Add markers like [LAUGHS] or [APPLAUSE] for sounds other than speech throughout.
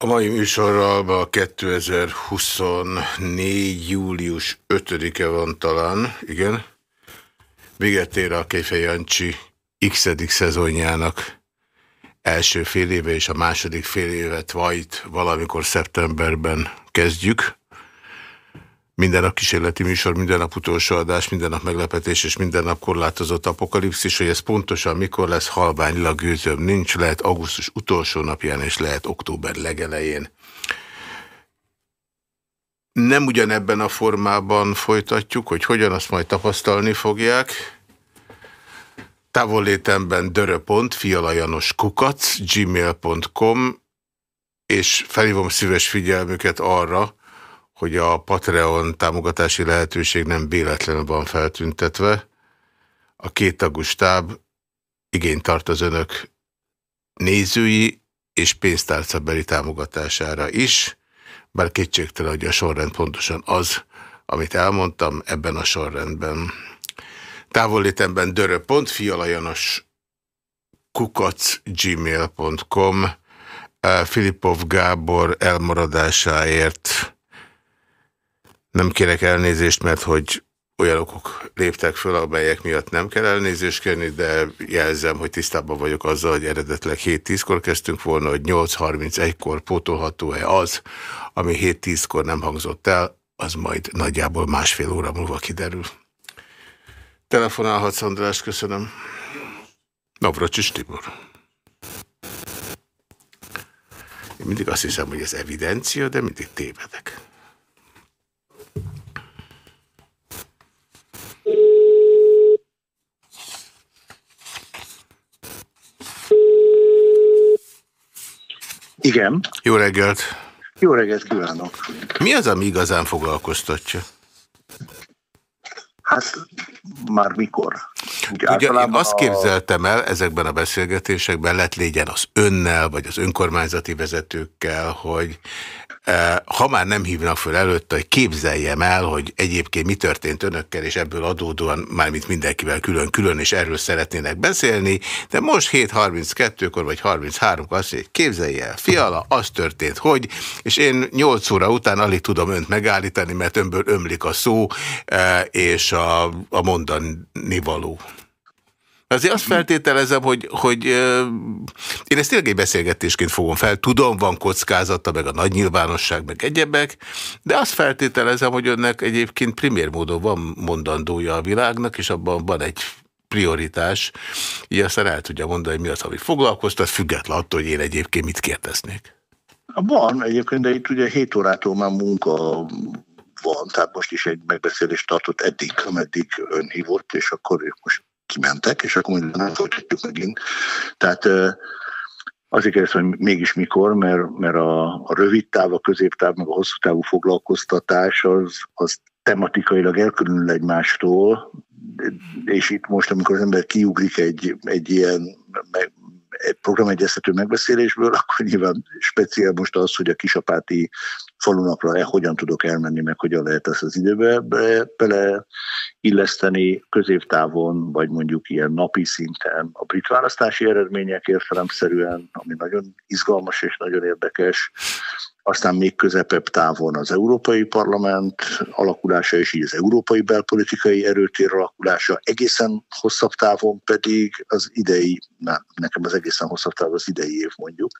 A mai műsorral a 2024. július 5-e van talán, igen. Véget ér a Kejfej Jancsi x szezonjának első fél éve és a második fél évet vajt valamikor szeptemberben kezdjük. Minden nap kísérleti műsor, minden nap utolsó adás, minden nap meglepetés és minden nap korlátozott apokalipszis, hogy ez pontosan mikor lesz halványlag gőzöm nincs, lehet augusztus utolsó napján és lehet október legelején. Nem ugyanebben a formában folytatjuk, hogy hogyan azt majd tapasztalni fogják. Távollétemben döröpont, fialajanos kukac, gmail.com, és felhívom szíves figyelmüket arra, hogy a Patreon támogatási lehetőség nem véletlenül van feltüntetve. A két tagú stáb igényt tart az önök nézői és pénztárcabeli támogatására is, bár kétségtelen, hogy a sorrend pontosan az, amit elmondtam ebben a sorrendben. Távollétemben dörö.fialajanos kukac gmail.com Filipov Gábor elmaradásáért nem kérek elnézést, mert hogy olyan okok léptek föl, amelyek miatt nem kell elnézést kérni, de jelzem, hogy tisztában vagyok azzal, hogy eredetleg 7-10-kor kezdtünk volna, hogy 8.31-kor pótolható-e az, ami 7-10-kor nem hangzott el, az majd nagyjából másfél óra múlva kiderül. Telefonálhatsz, András, köszönöm. Navracsis Tibor. Én mindig azt hiszem, hogy ez evidencia, de mindig tévedek. Igen. Jó reggelt! Jó reggelt kívánok! Mi az, ami igazán foglalkoztatja? Hát már mikor? Ugye, én azt képzeltem el ezekben a beszélgetésekben, lett légyen az önnel, vagy az önkormányzati vezetőkkel, hogy ha már nem hívnak föl előtte, hogy képzeljem el, hogy egyébként mi történt önökkel, és ebből adódóan, mármint mindenkivel külön-külön, és erről szeretnének beszélni, de most 7.32-kor vagy 33-kor azt mondja, képzelje el, fiala, az történt, hogy, és én 8 óra után alig tudom önt megállítani, mert önből ömlik a szó, és a, a mondani való. Azért azt feltételezem, hogy, hogy én ezt tényleg egy beszélgetésként fogom fel. Tudom, van kockázata, meg a nagy nyilvánosság, meg egyebek, de azt feltételezem, hogy önnek egyébként primér módon van mondandója a világnak, és abban van egy prioritás, így aztán el tudja mondani, hogy mi az, ami foglalkoztat, független attól, hogy én egyébként mit kérdeznék. Van egyébként, de itt ugye 7 órától már munka van, tehát most is egy megbeszélést tartott eddig, ameddig ön hívott, és akkor most kimentek, és akkor minden nem folytatjuk megint. Tehát azért kérdeztem, hogy mégis mikor, mert, mert a, a rövid táv, a középtáv, meg a hosszú távú foglalkoztatás az, az tematikailag elkülönül egymástól, és itt most, amikor az ember kiugrik egy, egy ilyen egy programegyeztető megbeszélésből, [LAUGHS] akkor nyilván speciál most az, hogy a kisapáti falunapra -e hogyan tudok elmenni, meg hogyan lehet ezt az időbe be, bele illeszteni középtávon, vagy mondjuk ilyen napi szinten a brit választási eredmények értelemszerűen, ami nagyon izgalmas és nagyon érdekes, aztán még közepebb távon az Európai Parlament alakulása, és így az európai belpolitikai erőtér alakulása, egészen hosszabb távon pedig az idei, na, nekem az egészen hosszabb táv az idei év mondjuk,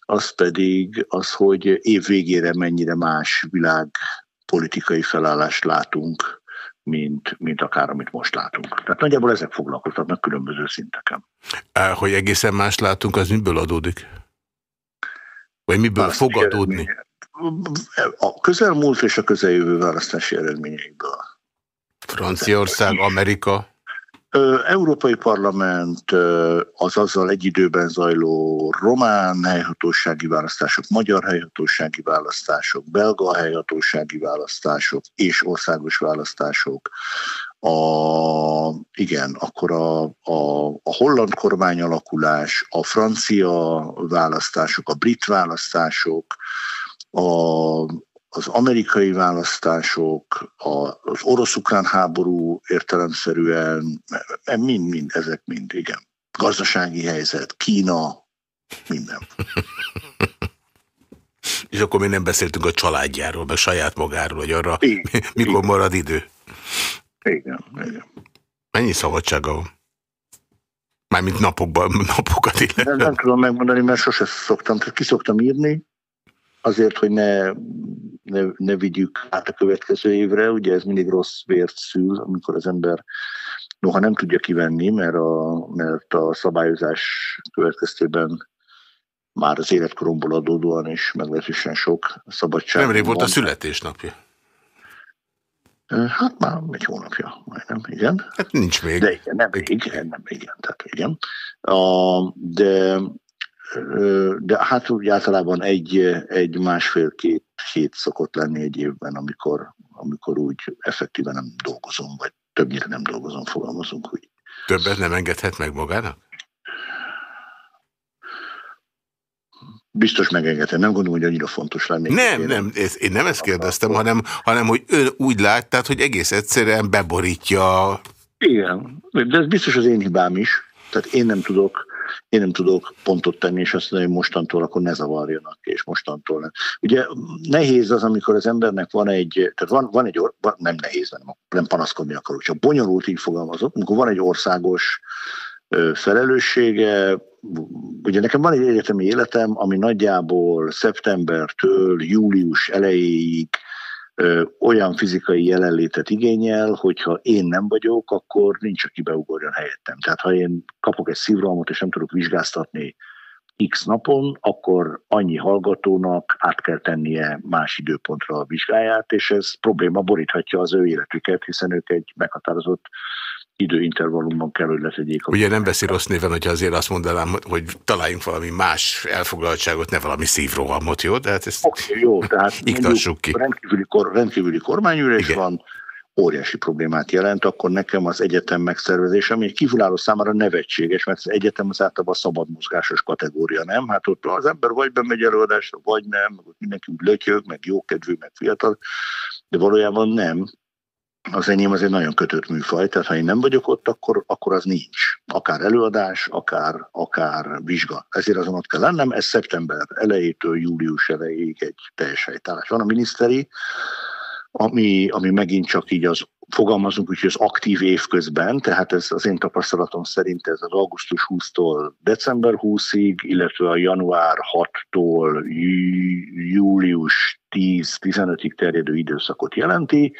az pedig az, hogy év végére mennyire más világ politikai felállást látunk, mint, mint akár amit most látunk. Tehát nagyjából ezek foglalkoztatnak különböző szinteken. Hogy egészen más látunk, az miből adódik? Vagy miből fog adódni? A közelmúlt és a közeljövő választási eredményeiből. Franciaország, Amerika? Európai Parlament, az azzal egy időben zajló román helyhatósági választások, magyar helyhatósági választások, belga helyhatósági választások és országos választások, a, igen, akkor a, a, a holland kormány alakulás, a francia választások, a brit választások, a, az amerikai választások, a, az orosz-ukrán háború értelemszerűen, mind-mind, ezek mind, igen. Gazdasági helyzet, Kína, minden. [LAUGHS] És akkor még nem beszéltünk a családjáról, meg saját magáról, hogy arra igen, [LAUGHS] mikor igen. marad idő. Igen, igen. Mennyi szabadsága van? Mármint napokban, [LAUGHS] napokat illetve. Nem, tudom megmondani, mert sose szoktam. Tehát ki szoktam írni, azért, hogy ne, ne, ne vigyük át a következő évre. Ugye ez mindig rossz vért szül, amikor az ember noha nem tudja kivenni, mert a, mert a szabályozás következtében már az életkoromból adódóan is meglehetősen sok szabadság. Nemrég volt a születésnapja. Hát már egy hónapja, majdnem, igen. Hát nincs még. De igen, nem még, nem igen, tehát igen. A, de, de hát úgy általában egy, egy másfél-két hét szokott lenni egy évben, amikor, amikor úgy effektíven nem dolgozom, vagy többnyire nem dolgozom, fogalmazunk úgy. Többet nem engedhet meg magának? Biztos megengedhet. Nem gondolom, hogy annyira fontos lenne. Nem, én nem, ez, én nem ezt kérdeztem, hanem, hanem hogy ön úgy láttát, hogy egész egyszerűen beborítja. Igen, de ez biztos az én hibám is. Tehát én nem tudok, én nem tudok pontot tenni, és azt mondani, hogy mostantól akkor ne zavarjanak, és mostantól nem. Ugye nehéz az, amikor az embernek van egy, tehát van, van egy, nem nehéz, nem, nem panaszkodni akarok, csak bonyolult így fogalmazok, amikor van egy országos felelőssége, ugye nekem van egy egyetemi életem, ami nagyjából szeptembertől július elejéig ö, olyan fizikai jelenlétet igényel, hogyha én nem vagyok, akkor nincs, aki beugorjon helyettem. Tehát ha én kapok egy szívrohamot, és nem tudok vizsgáztatni x napon, akkor annyi hallgatónak át kell tennie más időpontra a vizsgáját, és ez probléma boríthatja az ő életüket, hiszen ők egy meghatározott időintervallumban kell, hogy letegyék. Ugye nem beszél rossz néven, hogyha azért azt mondanám, hogy találjunk valami más elfoglaltságot, ne valami szívrohamot, jó? De hát ezt okay, jó, tehát [LAUGHS] ki. Rendkívüli, kor, rendkívüli kormányűrés Igen. van, óriási problémát jelent, akkor nekem az egyetem megszervezése, ami egy kívülálló számára nevetséges, mert az egyetem az általában szabad mozgásos kategória, nem? Hát ott az ember vagy bemegy előadásra, vagy nem, mindenki úgy lötyög, meg jókedvű, meg fiatal, de valójában nem az enyém az egy nagyon kötött műfaj, tehát ha én nem vagyok ott, akkor, akkor az nincs. Akár előadás, akár, akár vizsga. Ezért azon ott kell lennem, ez szeptember elejétől július elejéig egy teljes helytállás. Van a miniszteri, ami, ami megint csak így az fogalmazunk úgy, hogy az aktív év közben, tehát ez az én tapasztalatom szerint ez az augusztus 20-tól december 20-ig, illetve a január 6-tól július 10-15-ig terjedő időszakot jelenti.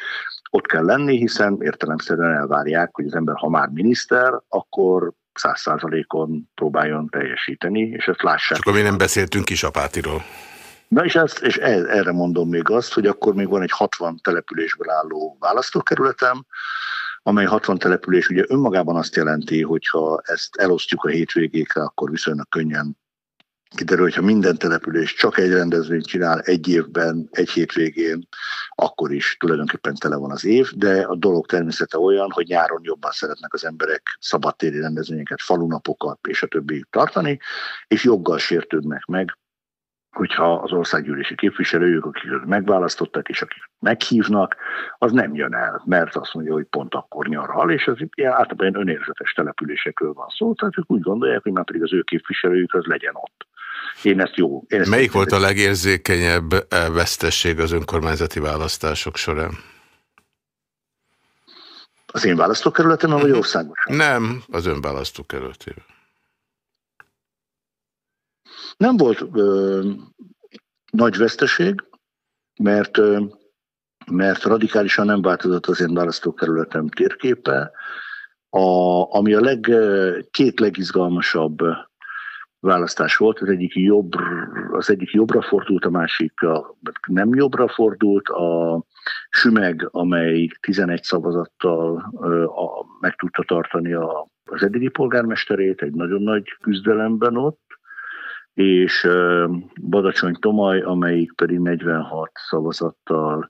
Ott kell lenni, hiszen értelemszerűen elvárják, hogy az ember, ha már miniszter, akkor száz százalékon próbáljon teljesíteni, és ezt lássák. Csak mi nem beszéltünk kisapátiról. Na és, ezt, és erre mondom még azt, hogy akkor még van egy 60 településből álló választókerületem, amely 60 település ugye önmagában azt jelenti, hogy ha ezt elosztjuk a hétvégékre, akkor viszonylag könnyen kiderül, hogyha minden település csak egy rendezvényt csinál egy évben, egy hétvégén, akkor is tulajdonképpen tele van az év, de a dolog természete olyan, hogy nyáron jobban szeretnek az emberek szabadtéri rendezvényeket, falunapokat és a többi tartani, és joggal sértődnek meg hogyha az országgyűlési képviselők, akiket megválasztottak, és akik meghívnak, az nem jön el, mert azt mondja, hogy pont akkor nyaral, és ez ilyen általában önérzetes településekről van szó, tehát ők úgy gondolják, hogy már pedig az ő képviselőjük az legyen ott. Én ezt jó. Én ezt Melyik volt a legérzékenyebb eh, vesztesség az önkormányzati választások során? Az én választókerületemben, vagy mhm. országosan? Nem, az ön választókerületében. Nem volt ö, nagy veszteség, mert, ö, mert radikálisan nem változott az én választókerületem térképe. A, ami a leg, két legizgalmasabb választás volt, az egyik, jobb, az egyik jobbra fordult, a másik nem jobbra fordult, a Sümeg, amely 11 szavazattal meg tudta tartani a, az eddigi polgármesterét egy nagyon nagy küzdelemben ott, és Badacsony Tomaj, amelyik pedig 46 szavazattal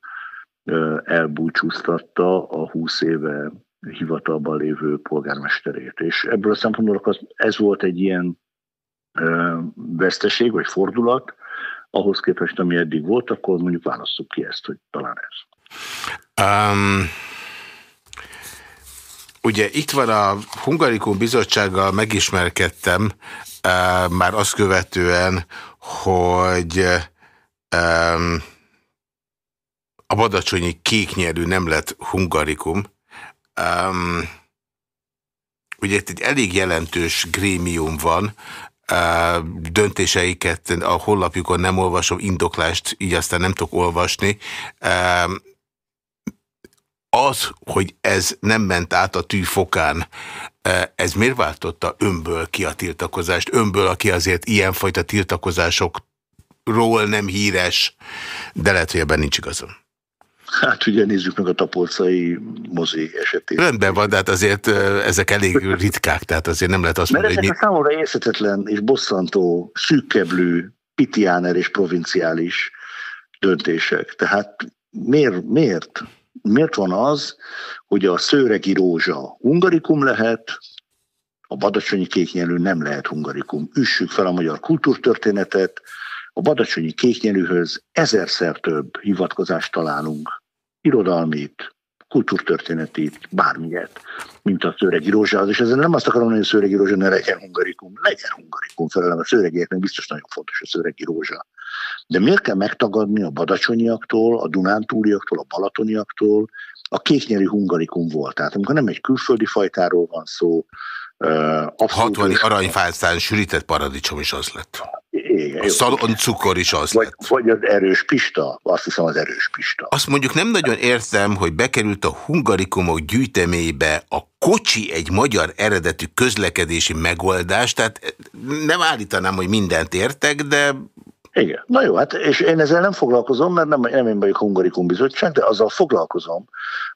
elbúcsúztatta a 20 éve hivatalban lévő polgármesterét. És ebből a szempontból ez volt egy ilyen veszteség, vagy fordulat, ahhoz képest, ami eddig volt, akkor mondjuk válasszuk ki ezt, hogy talán ez. Um, ugye itt van a Hungarikum bizottsággal megismerkedtem, már azt követően, hogy Um, a badacsonyi kéknyelű nem lett hungarikum. Um, ugye itt egy elég jelentős grémium van, uh, döntéseiket a honlapjukon nem olvasom, indoklást így aztán nem tudok olvasni. Az, hogy ez nem ment át a tűfokán, ez miért váltotta önből ki a tiltakozást? Önből, aki azért ilyenfajta tiltakozásokról nem híres, de lehet, hogy ebben nincs igazam. Hát ugye nézzük meg a tapolcai mozi esetét. Rendben van, de hát azért ezek elég ritkák, tehát azért nem lehet azt Mert mondani, hogy... Mert ezek a számomra érthetetlen és bosszantó, szűkkeblő, pitiáner és provinciális döntések. Tehát miért, miért? Miért van az, hogy a szőregi rózsa hungarikum lehet, a badacsonyi kéknyelű nem lehet hungarikum. Üssük fel a magyar kultúrtörténetet, a badacsonyi kéknyelűhöz ezerszer több hivatkozást találunk, irodalmit, kultúrtörténetét, bármilyet, mint a szőregi rózsához. És ezzel nem azt akarom, hogy a szőregi rózsa ne legyen hungarikum, legyen hungarikum felelem, a szőregieknek biztos nagyon fontos a szőregi rózsa. De miért kell megtagadni a badacsonyiaktól, a dunántúliaktól, a balatoniaktól, a kéknyelű hungarikum volt. Tehát amikor nem egy külföldi fajtáról van szó, Uh, 60 aranyfászán sűrített paradicsom is az lett. Igen, a szalon cukor is az vagy, lett. Vagy az erős pista, azt hiszem az erős pista. Azt mondjuk nem nagyon értem, hogy bekerült a hungarikumok gyűjtemébe a kocsi egy magyar eredetű közlekedési megoldás, tehát nem állítanám, hogy mindent értek, de igen. Na jó, hát és én ezzel nem foglalkozom, mert nem, nem én vagyok Hungarikum bizottság, de azzal foglalkozom,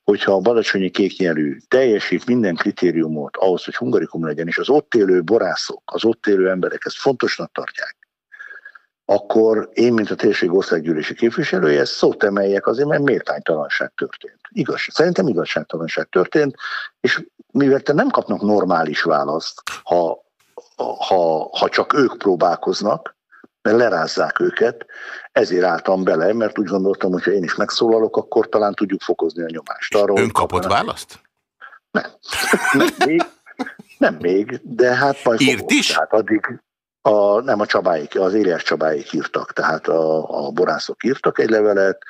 hogyha a balacsonyi kéknyelű teljesít minden kritériumot ahhoz, hogy Hungarikum legyen, és az ott élő borászok, az ott élő emberek ezt fontosnak tartják, akkor én, mint a térség országgyűlési képviselője, szót emeljek azért, mert méltánytalanság történt. Igaz, szerintem igazságtalanság történt, és mivel te nem kapnak normális választ, ha, ha, ha csak ők próbálkoznak, mert lerázzák őket, ezért álltam bele, mert úgy gondoltam, hogy ha én is megszólalok, akkor talán tudjuk fokozni a nyomást. Arról, Ön kapott kapnak. választ? Nem. nem még, nem még, de hát majd Írt fogok. is? Tehát addig a, nem a Csabáik, az Éliás Csabáik írtak, tehát a, a borászok írtak egy levelet,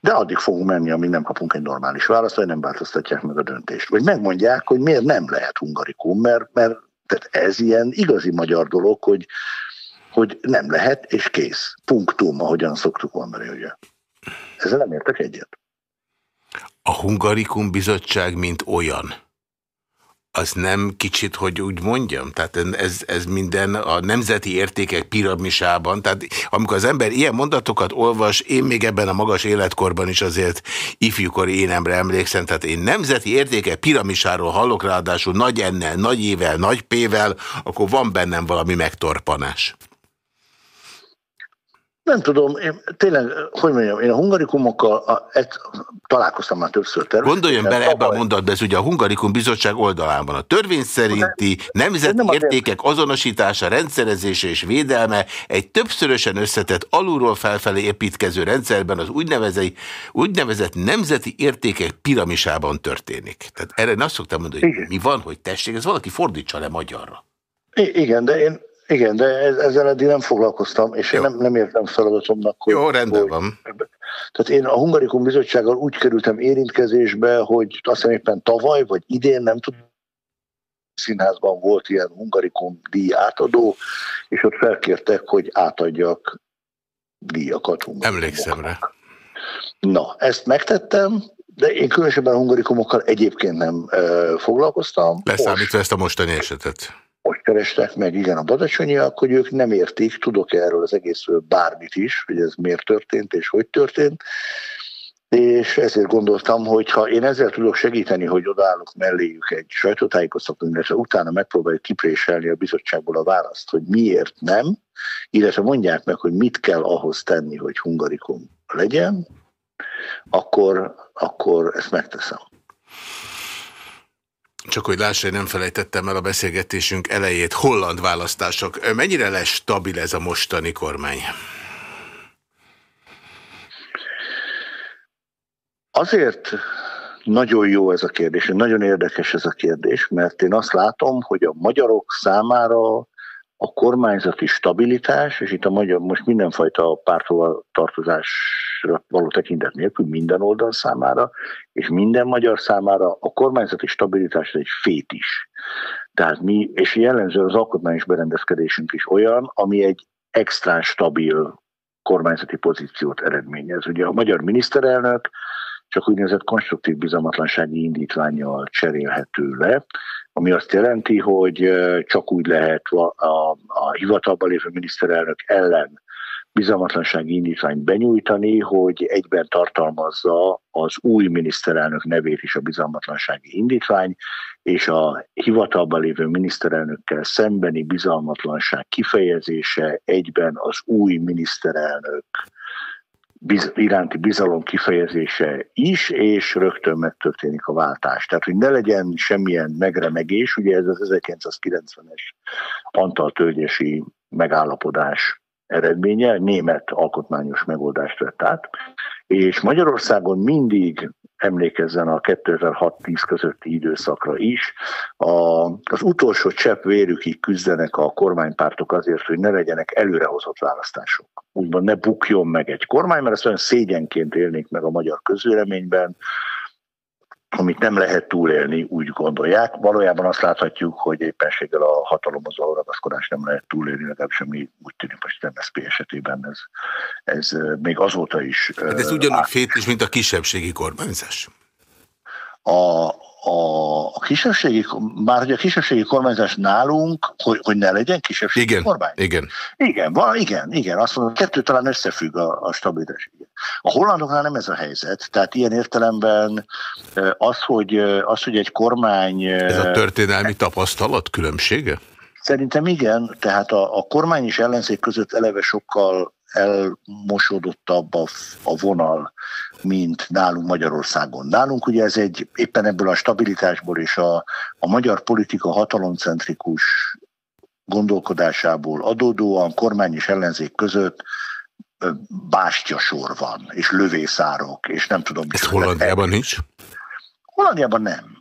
de addig fogunk menni, amíg nem kapunk egy normális választ, vagy nem változtatják meg a döntést. Vagy megmondják, hogy miért nem lehet hungarikum, mert, mert tehát ez ilyen igazi magyar dolog, hogy hogy nem lehet, és kész. Punktum, ahogyan szoktuk mondani, ugye. Ezzel nem értek egyet. A Hungarikum Bizottság, mint olyan, az nem kicsit, hogy úgy mondjam, tehát ez, ez minden a nemzeti értékek piramisában, tehát amikor az ember ilyen mondatokat olvas, én még ebben a magas életkorban is azért ifjúkori énemre emlékszem, tehát én nemzeti értékek piramisáról hallok, ráadásul nagy ennel, nagy ével, nagy pével, akkor van bennem valami megtorpanás. Nem tudom, én tényleg, hogy mondjam, én a hungarikumokkal a, et, találkoztam már többször természetesen. Gondoljon bele ebbe a mondatba, ez ugye a Hungarikum Bizottság oldalán van. A törvény szerinti nemzeti értékek azonosítása, rendszerezése és védelme egy többszörösen összetett alulról felfelé építkező rendszerben az úgynevezett, úgynevezett nemzeti értékek piramisában történik. Tehát erre én azt szoktam mondani, hogy Igen. mi van, hogy tessék, ez valaki fordítsa le magyarra. I igen, de én igen, de ezzel eddig nem foglalkoztam, és Jó. én nem, nem értem feladatomnak, hogy... Jó, rendben hogy, van. Tehát én a Hungarikum Bizottsággal úgy kerültem érintkezésbe, hogy azt hiszem éppen tavaly, vagy idén, nem tudom, színházban volt ilyen Hungarikum díj átadó, és ott felkértek, hogy átadjak díjakat Emlékszem rá. Na, ezt megtettem, de én különösebben a hungarikumokkal egyébként nem e, foglalkoztam. Leszámítva ezt a mostani esetet most kerestek meg, igen, a badacsonyiak, hogy ők nem értik, tudok erről az egészről bármit is, hogy ez miért történt és hogy történt, és ezért gondoltam, hogy ha én ezzel tudok segíteni, hogy odaállok melléjük egy sajtótájékoztatón, illetve utána megpróbáljuk kipréselni a bizottságból a választ, hogy miért nem, illetve mondják meg, hogy mit kell ahhoz tenni, hogy hungarikum legyen, akkor, akkor ezt megteszem. Csak hogy lássa, hogy nem felejtettem el a beszélgetésünk elejét, holland választások. Mennyire lesz stabil ez a mostani kormány? Azért nagyon jó ez a kérdés, nagyon érdekes ez a kérdés, mert én azt látom, hogy a magyarok számára a kormányzati stabilitás, és itt a magyar most mindenfajta pártól tartozásra való tekintet nélkül minden oldal számára, és minden magyar számára a kormányzati stabilitás egy fét is. Tehát mi, és jellemző az alkotmányos berendezkedésünk is olyan, ami egy extra stabil kormányzati pozíciót eredményez. Ugye a magyar miniszterelnök csak úgynevezett konstruktív bizalmatlansági indítványjal cserélhető le, ami azt jelenti, hogy csak úgy lehet a, a, a hivatalban lévő miniszterelnök ellen bizalmatlansági indítványt benyújtani, hogy egyben tartalmazza az új miniszterelnök nevét is a bizalmatlansági indítvány, és a hivatalban lévő miniszterelnökkel szembeni bizalmatlanság kifejezése egyben az új miniszterelnök biz, iránti bizalom kifejezése is, és rögtön megtörténik a váltás. Tehát, hogy ne legyen semmilyen megremegés, ugye ez az 1990-es Antal Tölgyesi megállapodás eredménye, német alkotmányos megoldást vett át, és Magyarországon mindig emlékezzen a 2006-10 közötti időszakra is. A, az utolsó csepp vérükig küzdenek a kormánypártok azért, hogy ne legyenek előrehozott választások. Úgymond ne bukjon meg egy kormány, mert ezt olyan szégyenként élnék meg a magyar közvéleményben, amit nem lehet túlélni, úgy gondolják. Valójában azt láthatjuk, hogy éppenséggel a hatalomhoz való ragaszkodás nem lehet túlélni, legalábbis ami úgy tűnik, hogy MSZP esetében ez, ez még azóta is... Hát ez ugyanúgy fétis, mint a kisebbségi kormányzás. A, a, a kisebbségi, már hogy a kisebbségi kormányzás nálunk, hogy, hogy ne legyen kisebbségi igen, kormány. Igen, igen. Van, igen, igen, azt mondom, kettő talán összefügg a, a stabilitás. A hollandoknál nem ez a helyzet, tehát ilyen értelemben az, hogy, az, hogy egy kormány... Ez a történelmi tapasztalat különbsége? Szerintem igen, tehát a, a kormány és ellenzék között eleve sokkal elmosódottabb a, a vonal, mint nálunk Magyarországon. Nálunk ugye ez egy éppen ebből a stabilitásból és a, a magyar politika hatalomcentrikus gondolkodásából adódóan kormány és ellenzék között bástyasor van, és lövészárok, és nem tudom... Ez Hollandiában nincs? Hollandiában nem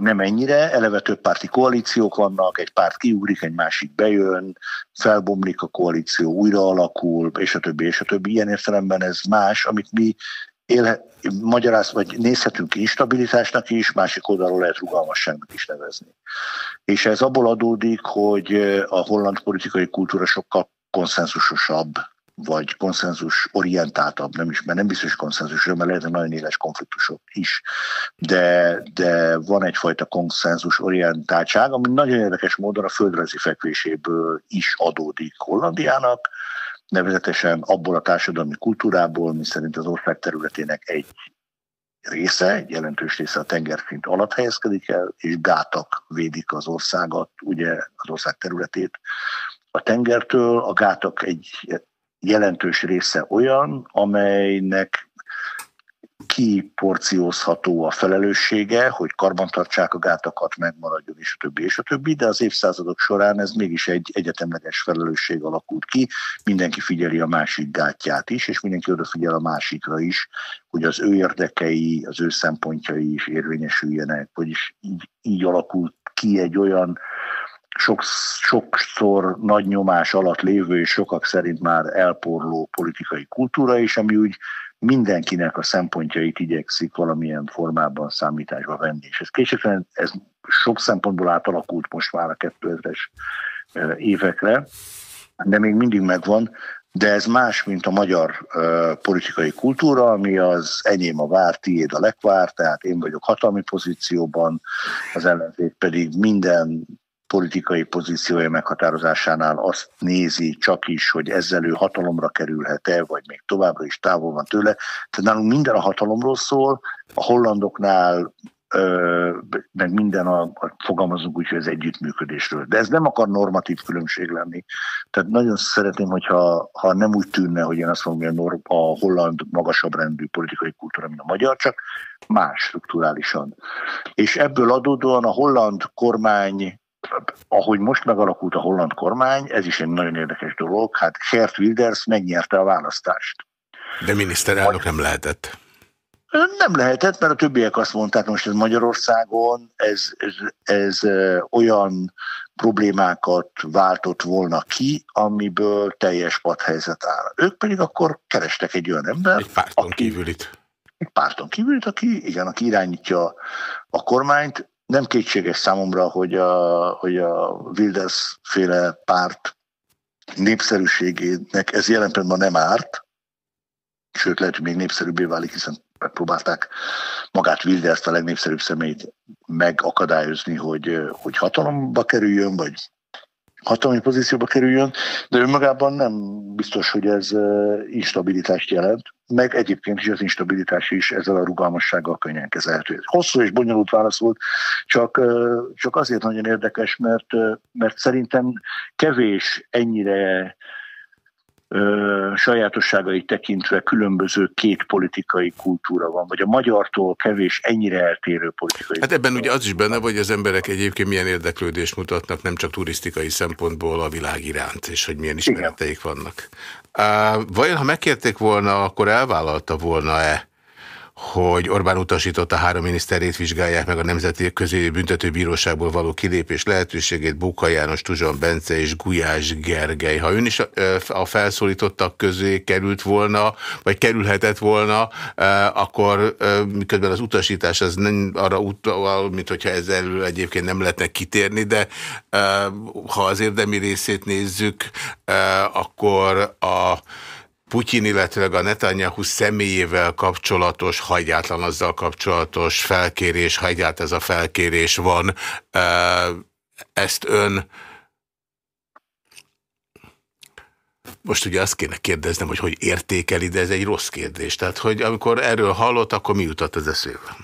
nem ennyire, eleve több párti koalíciók vannak, egy párt kiugrik, egy másik bejön, felbomlik a koalíció, újra alakul, és a többi, és a többi. Ilyen értelemben ez más, amit mi élhet, magyaráz, vagy nézhetünk instabilitásnak is, másik oldalról lehet rugalmasságnak is nevezni. És ez abból adódik, hogy a holland politikai kultúra sokkal konszenzusosabb, vagy konszenzus orientáltabb, nem is, mert nem biztos konszenzus, mert lehet nagyon éles konfliktusok is, de, de van egyfajta konszenzus orientáltság, ami nagyon érdekes módon a földrajzi fekvéséből is adódik Hollandiának, nevezetesen abból a társadalmi kultúrából, mi szerint az ország területének egy része, egy jelentős része a tengerszint alatt helyezkedik el, és gátak védik az országot, ugye az ország területét a tengertől. A gátak egy jelentős része olyan, amelynek kiporciózható a felelőssége, hogy karbantartsák a gátakat, megmaradjon, és a többi, és a többi, de az évszázadok során ez mégis egy egyetemleges felelősség alakult ki. Mindenki figyeli a másik gátját is, és mindenki odafigyel a másikra is, hogy az ő érdekei, az ő szempontjai is érvényesüljenek, vagyis így, így alakult ki egy olyan sok, sokszor nagy nyomás alatt lévő és sokak szerint már elporló politikai kultúra is, ami úgy mindenkinek a szempontjait igyekszik valamilyen formában számításba venni. És ez kétségtelen, ez sok szempontból átalakult most már a 2000-es évekre, de még mindig megvan, de ez más, mint a magyar uh, politikai kultúra, ami az enyém a vár, tiéd a lekvár, tehát én vagyok hatalmi pozícióban, az ellenzék pedig minden politikai pozíciója meghatározásánál azt nézi csak is, hogy ezzel ő hatalomra kerülhet-e, vagy még továbbra is távol van tőle. Tehát nálunk minden a hatalomról szól, a hollandoknál meg minden a, a fogalmazunk úgy, hogy az együttműködésről. De ez nem akar normatív különbség lenni. Tehát nagyon szeretném, hogyha ha nem úgy tűnne, hogy én azt mondom, hogy a, a holland magasabb rendű politikai kultúra, mint a magyar, csak más strukturálisan. És ebből adódóan a holland kormány ahogy most megalakult a holland kormány, ez is egy nagyon érdekes dolog, hát Gert Wilders megnyerte a választást. De miniszterelnök nem lehetett. Nem lehetett, mert a többiek azt mondták, most ez Magyarországon ez, ez, ez olyan problémákat váltott volna ki, amiből teljes padhelyzet áll. Ők pedig akkor kerestek egy olyan ember. Egy párton aki, kívülit. Egy párton kívülit, aki, igen, aki irányítja a kormányt. Nem kétséges számomra, hogy a, hogy a Wilders féle párt népszerűségének ez jelen pillanatban nem árt, sőt lehet, hogy még népszerűbbé válik, hiszen megpróbálták magát Wilders a legnépszerűbb személyt megakadályozni, hogy, hogy hatalomba kerüljön, vagy hatalmi pozícióba kerüljön, de önmagában nem biztos, hogy ez instabilitást jelent, meg egyébként is az instabilitás is ezzel a rugalmassággal könnyen kezelhető. Hosszú és bonyolult válasz volt, csak, csak azért nagyon érdekes, mert, mert szerintem kevés ennyire sajátosságait tekintve különböző két politikai kultúra van, vagy a magyartól kevés ennyire eltérő politikai Hát ebben ugye az is benne, hogy az emberek egyébként milyen érdeklődést mutatnak, nem csak turisztikai szempontból a világ iránt, és hogy milyen ismereteik Igen. vannak. Vajon, ha megkérték volna, akkor elvállalta volna-e hogy Orbán utasította három miniszterét vizsgálják meg a Nemzeti Közé Büntetőbíróságból való kilépés lehetőségét, Bóka János, Tuzson Bence és Gulyás Gergely. Ha ön is a felszólítottak közé került volna, vagy kerülhetett volna, akkor miközben az utasítás az nem arra utal, mint hogyha ezzel egyébként nem lehetne kitérni, de ha az érdemi részét nézzük, akkor a Putyin, illetve a Netanyahu személyével kapcsolatos, ha egyáltalán azzal kapcsolatos felkérés, ha ez a felkérés van, ezt ön most ugye azt kéne kérdeznem, hogy hogy értékeli, de ez egy rossz kérdés. Tehát, hogy amikor erről hallott, akkor mi jutott az eszébe?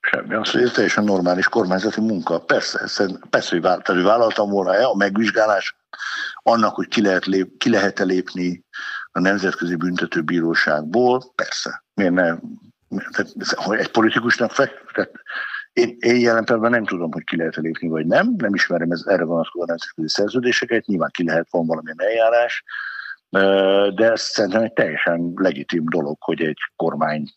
Semmi, az, hogy ez teljesen normális kormányzati munka. Persze, persze hogy vállaltam volna a megvizsgálás annak, hogy ki lehet, lép, lehet -e lépni a Nemzetközi Büntetőbíróságból, persze, miért ne, tehát, egy politikusnak fektet, én, én jelen pillanatban nem tudom, hogy ki lehet lépni, vagy nem, nem ismerem ez, erre vonatkozó nemzetközi szerződéseket, nyilván ki lehet, van valamilyen eljárás, de ez szerintem egy teljesen legitim dolog, hogy egy kormány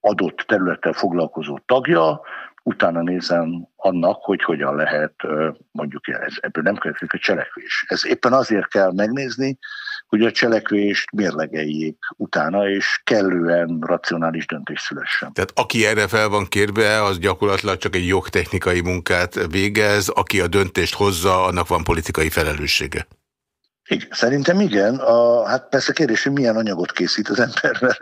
adott területtel foglalkozó tagja utána nézem annak, hogy hogyan lehet, mondjuk ez, ebből nem következik a cselekvés. Ez éppen azért kell megnézni, hogy a cselekvést mérlegeljék utána, és kellően racionális döntés szülessen. Tehát aki erre fel van kérve, az gyakorlatilag csak egy jogtechnikai munkát végez, aki a döntést hozza, annak van politikai felelőssége. Igen, szerintem igen. A, hát persze kérdés, hogy milyen anyagot készít az ember, mert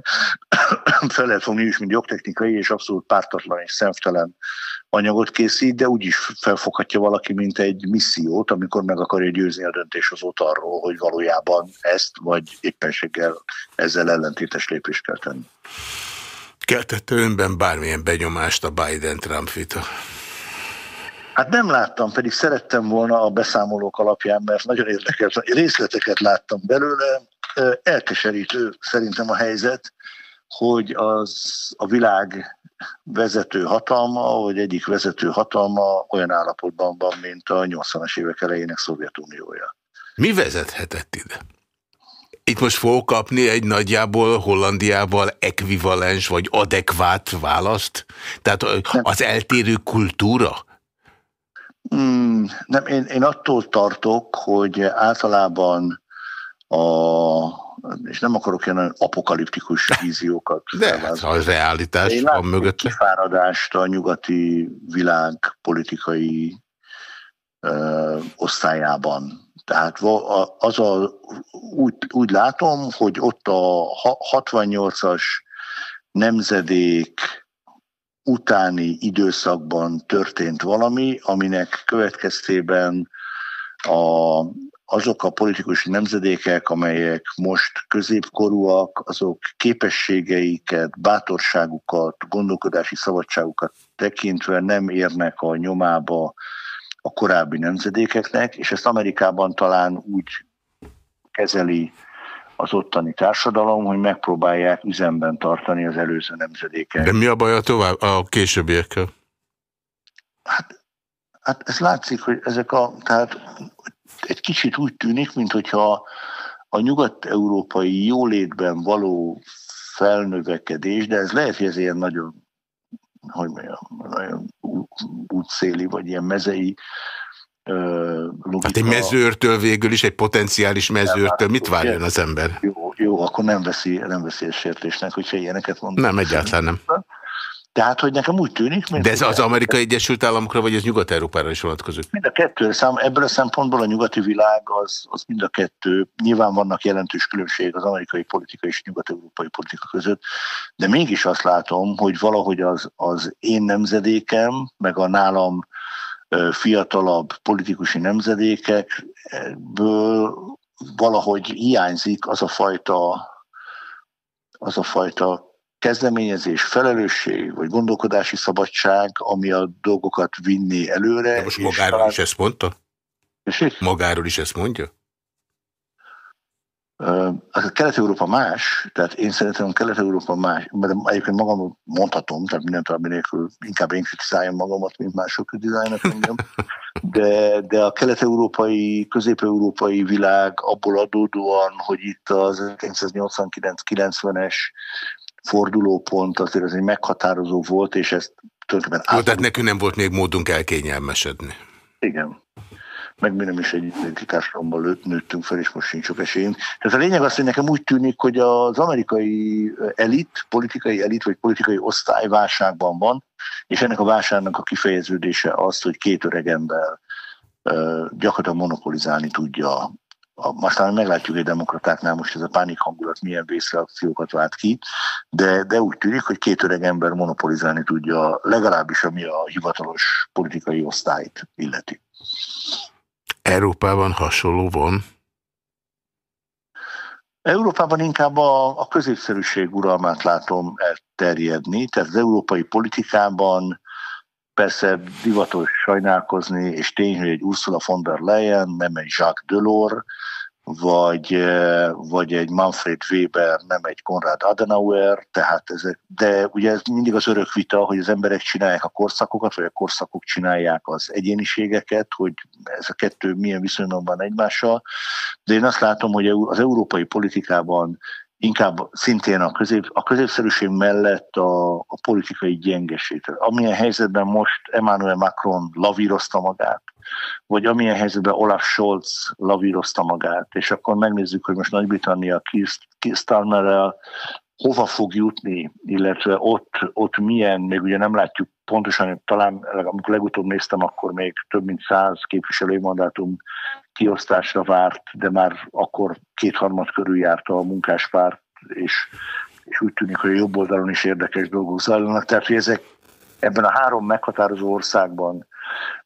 [COUGHS] fel lehet fogni is, mint jogtechnikai és abszolút pártatlan és szemtelen anyagot készít, de úgy is felfoghatja valaki, mint egy missziót, amikor meg akarja győzni a döntéshozót arról, hogy valójában ezt, vagy éppenséggel ezzel ellentétes lépést kell tenni. Keltette önben bármilyen benyomást a Biden-Trump vita? Hát nem láttam, pedig szerettem volna a beszámolók alapján, mert nagyon érdekes részleteket láttam belőle. Elkeserítő szerintem a helyzet, hogy az a világ vezető hatalma, vagy egyik vezető hatalma olyan állapotban van, mint a 80-as évek elejének Szovjetuniója. Mi vezethetett ide? Itt most fogok kapni egy nagyjából Hollandiával ekvivalens vagy adekvát választ? Tehát az eltérő kultúra? Hmm, nem, én, én attól tartok, hogy általában a, és nem akarok ilyen apokaliptikus víziókat. De hát, az realitás én van mögött. kifáradást a nyugati világ politikai ö, osztályában. Tehát az a, úgy, úgy látom, hogy ott a 68-as nemzedék utáni időszakban történt valami, aminek következtében a, azok a politikus nemzedékek, amelyek most középkorúak, azok képességeiket, bátorságukat, gondolkodási szabadságukat tekintve nem érnek a nyomába a korábbi nemzedékeknek, és ezt Amerikában talán úgy kezeli az ottani társadalom, hogy megpróbálják üzemben tartani az előző nemzedéket. De mi a baj a, tovább, a későbbiekkel? Hát, hát ez látszik, hogy ezek a, tehát egy kicsit úgy tűnik, mint hogyha a nyugat-európai jólétben való felnövekedés, de ez lehet, hogy ez ilyen nagyon, hogy mondjam, nagyon útszéli, vagy ilyen mezei logika. Hát egy mezőrtől végül is, egy potenciális mezőrtől mit várjon az ember? Jó, jó akkor nem veszi, nem veszi a sértésnek, hogyha ilyeneket mondok. Nem, egyáltalán nem. Tehát, hogy nekem úgy tűnik... De ez az Amerikai Egyesült Államokra, vagy ez Nyugat-Európára is vonatkozik? Mind a kettő. Szám, ebből a szempontból a nyugati világ az, az mind a kettő. Nyilván vannak jelentős különbség az amerikai politika és nyugat-európai politika között, de mégis azt látom, hogy valahogy az, az én nemzedékem, meg a nálam fiatalabb politikusi nemzedékekből valahogy hiányzik az a fajta az a fajta kezdeményezés, felelősség, vagy gondolkodási szabadság, ami a dolgokat vinni előre. De most magáról talán... is ezt mondta? Magáról is ezt mondja? A Kelet-Európa más, tehát én szerintem Kelet-Európa más, mert egyébként magam mondhatom, tehát minden további nélkül inkább én kritizáljam magamat, mint mások kritizáljanak engem, de, de a kelet-európai, közép-európai világ abból adódóan, hogy itt az 1989-90-es fordulópont azért az egy meghatározó volt, és ezt tulajdonképpen... Jó, tehát nekünk nem volt még módunk elkényelmesedni. Igen. Meg mi nem is egy társadalomban nőttünk fel, és most sincs sok esélyünk. Tehát a lényeg az, hogy nekem úgy tűnik, hogy az amerikai elit, politikai elit, vagy politikai osztály válságban van, és ennek a válságnak a kifejeződése az, hogy két öreg ember gyakorlatilag monopolizálni tudja aztán meglátjuk egy demokratáknál most ez a pánik hangulat milyen vészreakciókat vált ki, de, de úgy tűnik, hogy két öreg ember monopolizálni tudja legalábbis, ami a hivatalos politikai osztályt illeti. Európában hasonló van? Európában inkább a, a középszerűség uralmát látom elterjedni, tehát az európai politikában persze divatos sajnálkozni, és tény, hogy egy Ursula von der Leyen, nem egy Jacques Delors, vagy, vagy egy Manfred Weber, nem egy Konrad Adenauer, tehát ezek, de ugye ez mindig az örök vita, hogy az emberek csinálják a korszakokat, vagy a korszakok csinálják az egyéniségeket, hogy ez a kettő milyen viszonyban van egymással, de én azt látom, hogy az európai politikában inkább szintén a, közép, a középszerűség mellett a, a politikai gyengeség. Amilyen helyzetben most Emmanuel Macron lavírozta magát, vagy amilyen helyzetben Olaf Scholz lavírozta magát, és akkor megnézzük, hogy most Nagy-Britannia Starmerrel hova fog jutni, illetve ott, ott milyen, még ugye nem látjuk pontosan, talán amikor legutóbb néztem, akkor még több mint száz képviselői mandátum kiosztásra várt, de már akkor kétharmad körül járta a munkáspárt, és, és úgy tűnik, hogy a jobb oldalon is érdekes dolgok zajlanak. Tehát, hogy ezek ebben a három meghatározó országban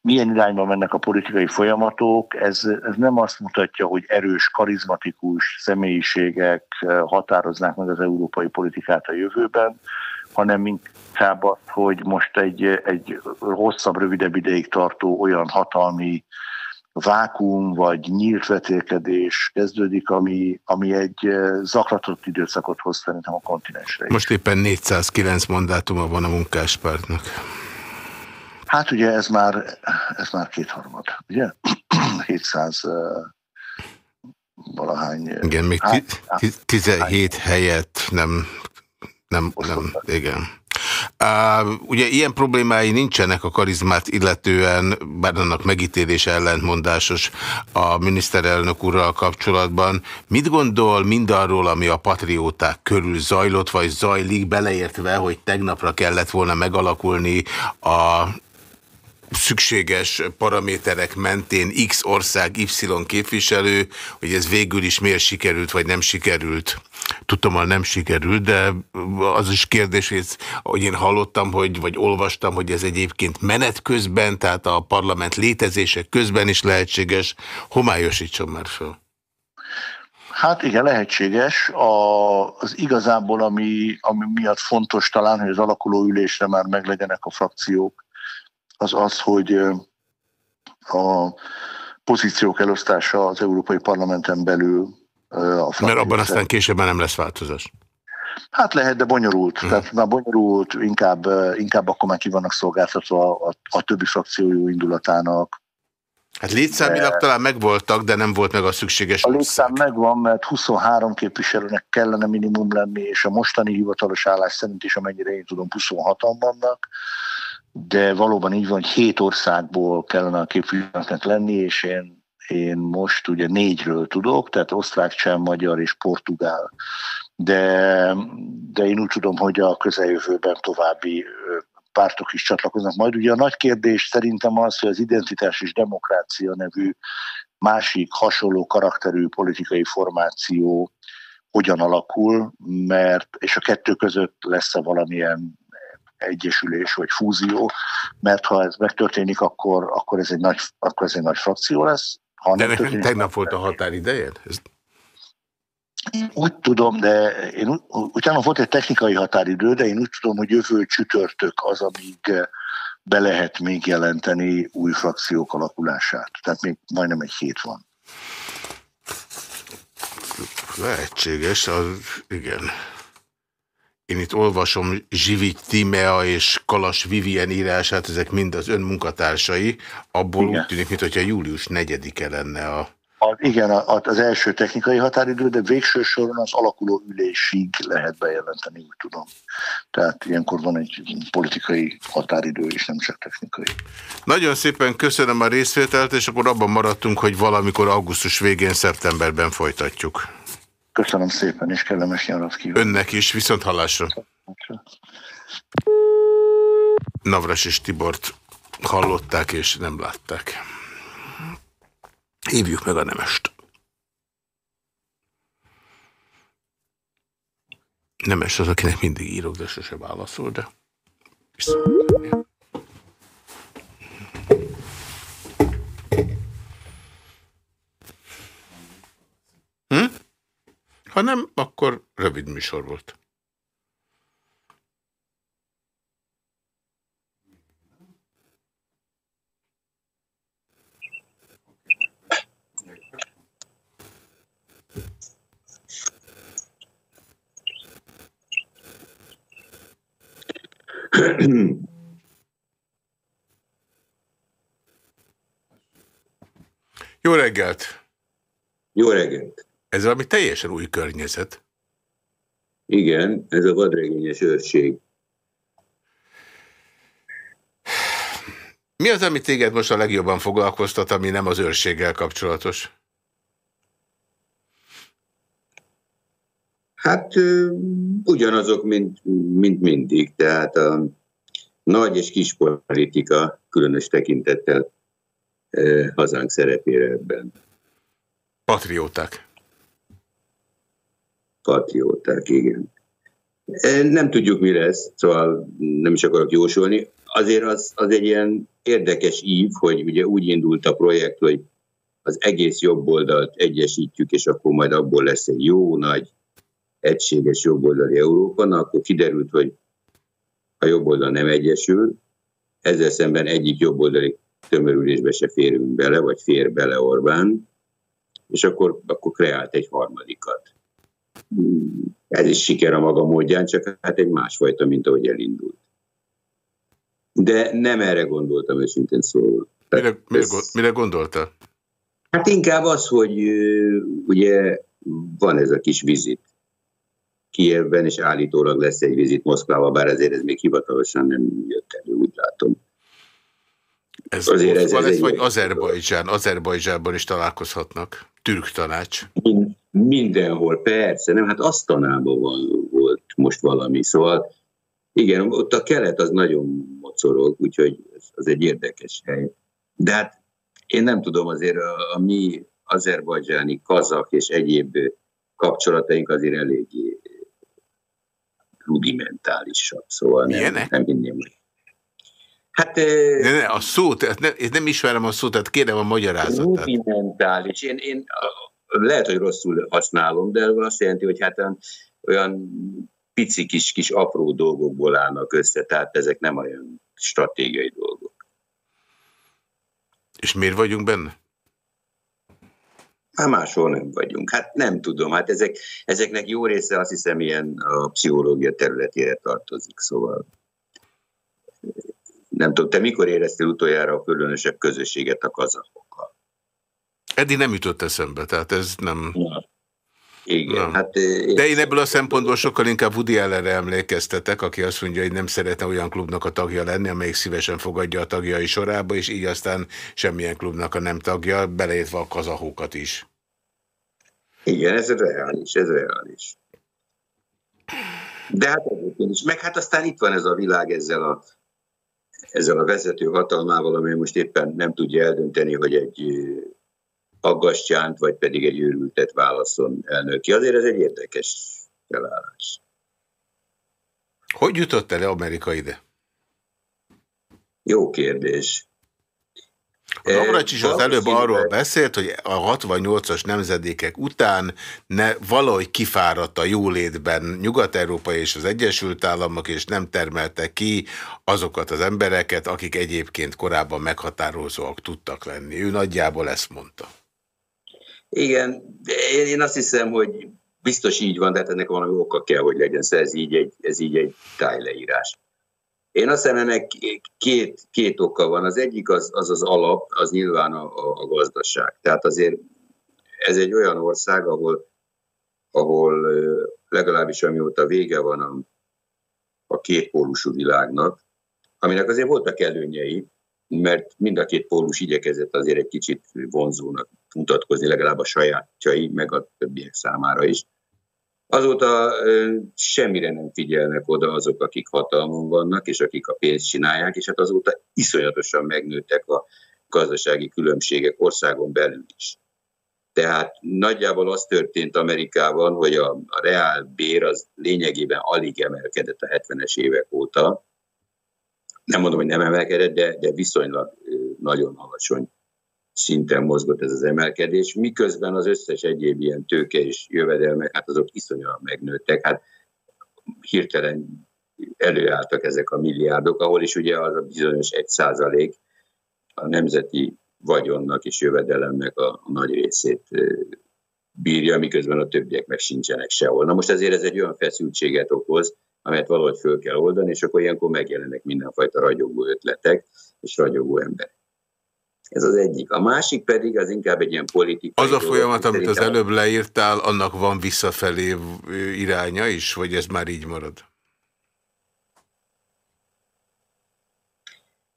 milyen irányba mennek a politikai folyamatok, ez, ez nem azt mutatja, hogy erős, karizmatikus személyiségek eh, határoznák meg az európai politikát a jövőben, hanem inkább az, hogy most egy, egy hosszabb, rövidebb ideig tartó olyan hatalmi vákum vagy nyílt vetélkedés kezdődik, ami, ami egy eh, zaklatott időszakot hoz szerintem a kontinensre. Most éppen 409 mandátuma van a munkáspártnak. Hát ugye ez már, ez már kétharmad, ugye? [CLEARS THROAT] 700 uh, valahány... Igen, még hát, 17 hát, helyet nem, nem, nem, igen. Uh, ugye ilyen problémái nincsenek a karizmát illetően, bár annak megítélése ellentmondásos a miniszterelnök úrral kapcsolatban. Mit gondol mindarról, ami a patrióták körül zajlott, vagy zajlik, beleértve, hogy tegnapra kellett volna megalakulni a szükséges paraméterek mentén X ország Y képviselő, hogy ez végül is miért sikerült, vagy nem sikerült. Tudtam, hogy nem sikerült, de az is kérdés, hogy én hallottam, hogy, vagy olvastam, hogy ez egyébként menet közben, tehát a parlament létezések közben is lehetséges. Homályosítson már fel. Hát igen, lehetséges. A, az igazából, ami, ami miatt fontos talán, hogy az alakuló ülésre már meglegyenek a frakciók, az az, hogy a pozíciók elosztása az Európai Parlamenten belül a Mert abban aztán később már nem lesz változás. Hát lehet, de bonyolult. Hmm. Tehát már bonyolult, inkább, inkább akkor már ki vannak szolgáltatva a, a, a többi frakciójú indulatának. Hát létszámilag de... talán megvoltak, de nem volt meg a szükséges A létszám megvan, mert 23 képviselőnek kellene minimum lenni, és a mostani hivatalos állás szerint is, amennyire én tudom, 26-an vannak, de valóban így van, hogy 7 országból kellene a képviselőknek lenni, és én, én most ugye négyről tudok, tehát osztrák, cseh, magyar és portugál de, de én úgy tudom, hogy a közeljövőben további pártok is csatlakoznak. Majd ugye a nagy kérdés szerintem az, hogy az Identitás és Demokrácia nevű másik hasonló karakterű politikai formáció hogyan alakul, mert, és a kettő között lesz-e valamilyen egyesülés vagy fúzió, mert ha ez megtörténik, akkor, akkor, ez, egy nagy, akkor ez egy nagy frakció lesz. Ha De nekem tegnap volt a határidejed? Ez... Úgy tudom, de én utána volt egy technikai határidő, de én úgy tudom, hogy jövő csütörtök az, amíg eh, be lehet még jelenteni új frakciók alakulását. Tehát még majdnem egy hét van. Lehetséges, az igen. Én itt olvasom Zsivit Timea és Kalas Vivien írását, ezek mind az ön munkatársai. Abból igen. úgy tűnik, mintha július 4-e lenne a a, igen, az első technikai határidő, de végső soron az alakuló ülésig lehet bejelenteni, úgy tudom. Tehát ilyenkor van egy politikai határidő, és nem csak technikai. Nagyon szépen köszönöm a részvételt, és akkor abban maradtunk, hogy valamikor augusztus végén, szeptemberben folytatjuk. Köszönöm szépen, és kellemes nyarat kívánok. Önnek is, viszont hallásra. Navras és Tibort hallották, és nem látták. Hívjuk meg a nemest. Nemes az, akinek mindig írok, de sose válaszol, de Hm? Ha nem, akkor rövid műsor volt. Jó reggelt! Jó reggelt! Ez valami teljesen új környezet. Igen, ez a vadregényes őrség. Mi az, ami téged most a legjobban foglalkoztat, ami nem az őrséggel kapcsolatos? Hát ugyanazok, mint, mint mindig. Tehát a nagy és kis politika különös tekintettel hazánk szerepére ebben. Patrióták. Patrióták, igen. Nem tudjuk, mi lesz, szóval nem is akarok jósolni. Azért az, az egy ilyen érdekes ív, hogy ugye úgy indult a projekt, hogy az egész jobb oldalt egyesítjük, és akkor majd abból lesz egy jó nagy egységes jobboldali Európa, na, akkor kiderült, hogy a jobboldal nem egyesül, ezzel szemben egyik jobboldali tömörülésbe se férünk bele, vagy fér bele Orbán, és akkor, akkor kreált egy harmadikat. Ez is siker a maga módján, csak hát egy másfajta, mint ahogy elindult. De nem erre gondoltam őszintén szólva. Mire, mire, mire gondolta? Hát inkább az, hogy ugye van ez a kis vizit Kievben, és állítólag lesz egy vizit Moszkvába, bár ezért ez még hivatalosan nem jött elő, úgy látom. Ez azért ez, ez lesz, vagy Azerbajdzsán? Azerbajdzsánban is találkozhatnak. Türk tanács. Mindenhol, persze. Nem, hát Asztanában van, volt most valami. Szóval igen, ott a kelet az nagyon mocorog, úgyhogy az egy érdekes hely. De hát én nem tudom, azért a, a mi azerbajdzsáni, kazak és egyéb kapcsolataink azért eléggé rudimentálisabb, szóval nem, nem hinném, hogy Hát, ne, ne, a szó, tehát nem, én nem ismerem a szót, tehát kérem a magyarázatot. Rudimentális. Én, én lehet, hogy rosszul használom, de azt jelenti, hogy hát olyan pici kis, kis apró dolgokból állnak össze, tehát ezek nem olyan stratégiai dolgok. És miért vagyunk benne? Hát máshol nem vagyunk. Hát nem tudom, hát ezek, ezeknek jó része azt hiszem ilyen a pszichológia területére tartozik, szóval nem tudom, te mikor éreztél utoljára a különösebb közösséget a kazakokkal? Eddig nem jutott eszembe, tehát ez nem... Ja. Igen, nem. hát... De én ebből a szempontból sokkal inkább Woody Allenre emlékeztetek, aki azt mondja, hogy nem szeretne olyan klubnak a tagja lenni, amelyik szívesen fogadja a tagjai sorába, és így aztán semmilyen klubnak a nem tagja, beleértve a kazahókat is. Igen, ez reális, ez reális. De hát egyébként is. Meg hát aztán itt van ez a világ ezzel a, ezzel a vezető hatalmával, amely most éppen nem tudja eldönteni, hogy egy aggastyánt, vagy pedig egy őrültet válaszol elnöki. Azért ez egy érdekes felállás. Hogy jutott el Amerika ide? Jó kérdés. Az Navracsis az előbb arról beszélt, hogy a 68-as nemzedékek után ne, valahogy kifáradt a jólétben Nyugat-Európa és az Egyesült Államok, és nem termelte ki azokat az embereket, akik egyébként korábban meghatározóak tudtak lenni. Ő nagyjából ezt mondta. Igen, én azt hiszem, hogy biztos így van, de hát ennek valami oka kell, hogy legyen, szóval ez így egy, ez így egy tájleírás. Én azt hiszem, ennek két, két oka van. Az egyik az az, az alap, az nyilván a, a, a gazdaság. Tehát azért ez egy olyan ország, ahol, ahol legalábbis amióta vége van a, a kétpólusú világnak, aminek azért voltak előnyei, mert mind a két pólus igyekezett azért egy kicsit vonzónak mutatkozni, legalább a sajátjai, meg a többiek számára is. Azóta semmire nem figyelnek oda azok, akik hatalmon vannak, és akik a pénzt csinálják, és hát azóta iszonyatosan megnőttek a gazdasági különbségek országon belül is. Tehát nagyjából az történt Amerikában, hogy a, a reál bér az lényegében alig emelkedett a 70-es évek óta. Nem mondom, hogy nem emelkedett, de, de viszonylag nagyon alacsony szinten mozgott ez az emelkedés, miközben az összes egyéb ilyen tőke és jövedelmek, hát azok iszonyan megnőttek, hát hirtelen előálltak ezek a milliárdok, ahol is ugye az a bizonyos egy százalék a nemzeti vagyonnak és jövedelemnek a nagy részét bírja, miközben a többiek meg sincsenek sehol. Na most ezért ez egy olyan feszültséget okoz, amelyet valahogy föl kell oldani, és akkor ilyenkor megjelennek mindenfajta ragyogó ötletek és ragyogó emberek. Ez az egyik. A másik pedig az inkább egy ilyen politikai... Az a folyamat, amit az előbb leírtál, annak van visszafelé iránya is, vagy ez már így marad?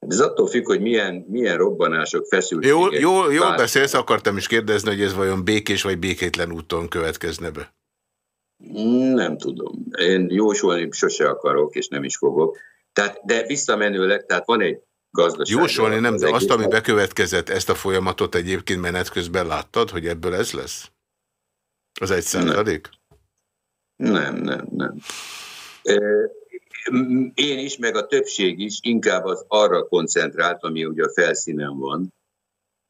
Ez attól függ, hogy milyen, milyen robbanások, feszültségek... Jól, jól, jól beszélsz, akartam is kérdezni, hogy ez vajon békés vagy békétlen úton következne be. Nem tudom. Én jósolni sose akarok, és nem is fogok. Tehát, de visszamenőleg, tehát van egy gazdaság. Jósolni nem, de azt, ami bekövetkezett, ezt a folyamatot egyébként menet közben láttad, hogy ebből ez lesz? Az egy százalék? Nem, nem, nem. Én is, meg a többség is inkább az arra koncentrált, ami ugye a felszínen van,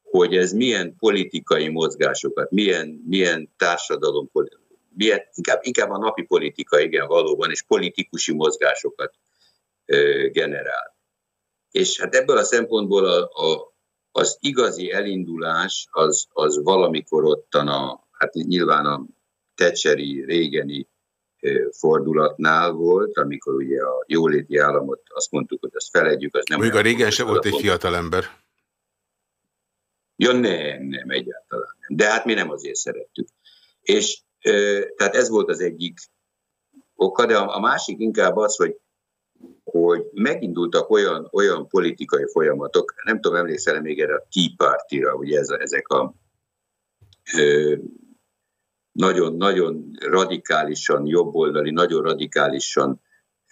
hogy ez milyen politikai mozgásokat, milyen, milyen társadalom, milyen, inkább, inkább a napi politika, igen, valóban, és politikusi mozgásokat generál. És hát ebből a szempontból a, a, az igazi elindulás az, az valamikor ottan a, hát nyilván a tecseri, régeni fordulatnál volt, amikor ugye a jóléti államot azt mondtuk, hogy azt feledjük, az nem... Még a régen sem volt egy fiatal ember. Ja nem, nem, egyáltalán nem. De hát mi nem azért szerettük. És tehát ez volt az egyik oka, de a másik inkább az, hogy hogy megindultak olyan, olyan politikai folyamatok, nem tudom, emlékszel még erre a Tea Party-ra, ugye ez, ezek a nagyon-nagyon radikálisan jobboldali, nagyon radikálisan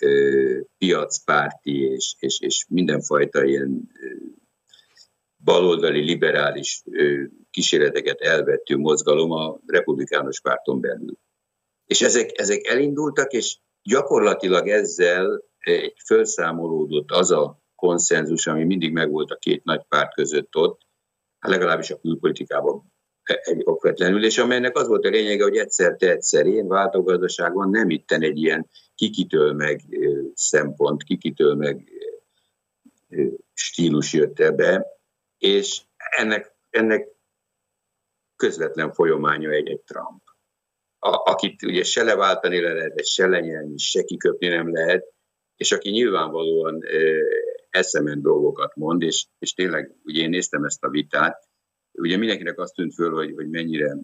ö, piacpárti és, és, és mindenfajta ilyen ö, baloldali, liberális ö, kísérleteket elvettő mozgalom a republikánus párton belül. És ezek, ezek elindultak, és gyakorlatilag ezzel felszámolódott az a konszenzus, ami mindig megvolt a két nagy párt között ott, hát legalábbis a külpolitikában egy okvetlenül, és amelynek az volt a lényege, hogy egyszer te egyszer én váltogazdaságban nem itten egy ilyen kikitől meg szempont, kikitől meg stílus jött ebbe, és ennek, ennek közvetlen folyamánya egy, egy Trump, a, akit ugye se leváltani le lehet, se lenyelni, se kiköpni nem lehet, és aki nyilvánvalóan eszemen dolgokat mond, és, és tényleg, ugye én néztem ezt a vitát, ugye mindenkinek azt tűnt föl, hogy, hogy mennyire,